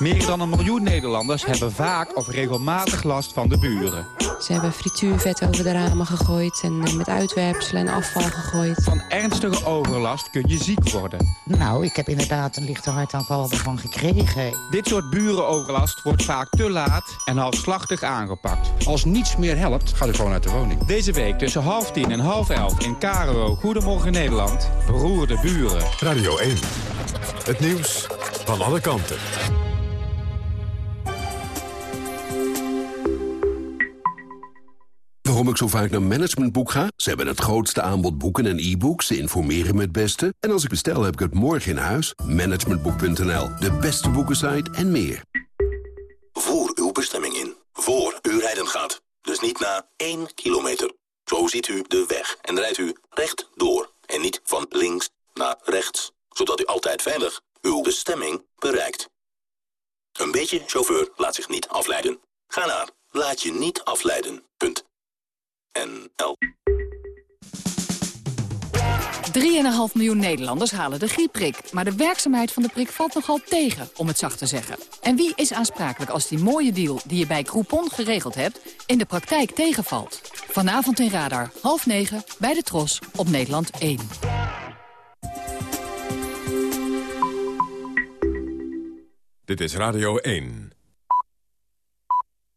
Meer dan een miljoen Nederlanders hebben vaak of regelmatig last van de buren. Ze hebben frituurvet over de ramen gegooid en eh, met uitwerpselen en afval gegooid. Van ernstige overlast kun je ziek worden. Nou, ik heb inderdaad een lichte hartaanval ervan gekregen. Dit soort burenoverlast wordt vaak te laat en halfslachtig aangepakt. Als niets meer helpt, gaat u gewoon uit de woning. Deze week tussen half tien en half elf in Karo, Goedemorgen Nederland, beroerde buren. Radio 1. Het nieuws van alle kanten. Waarom ik zo vaak naar Managementboek ga? Ze hebben het grootste aanbod boeken en e-books. Ze informeren me het beste. En als ik bestel, heb ik het morgen in huis. Managementboek.nl, de beste boekensite en meer. Voer uw bestemming in, voor u rijden gaat. Dus niet na 1 kilometer. Zo ziet u de weg en rijdt u recht door. En niet van links naar rechts. Zodat u altijd veilig uw bestemming bereikt. Een beetje chauffeur laat zich niet afleiden. Ga naar laat je niet afleiden. Punt. NL. 3,5 miljoen Nederlanders halen de griepprik. Maar de werkzaamheid van de prik valt nogal tegen, om het zacht te zeggen. En wie is aansprakelijk als die mooie deal die je bij Groupon geregeld hebt... in de praktijk tegenvalt? Vanavond in Radar, half negen, bij de Tros, op Nederland 1. Dit is Radio 1.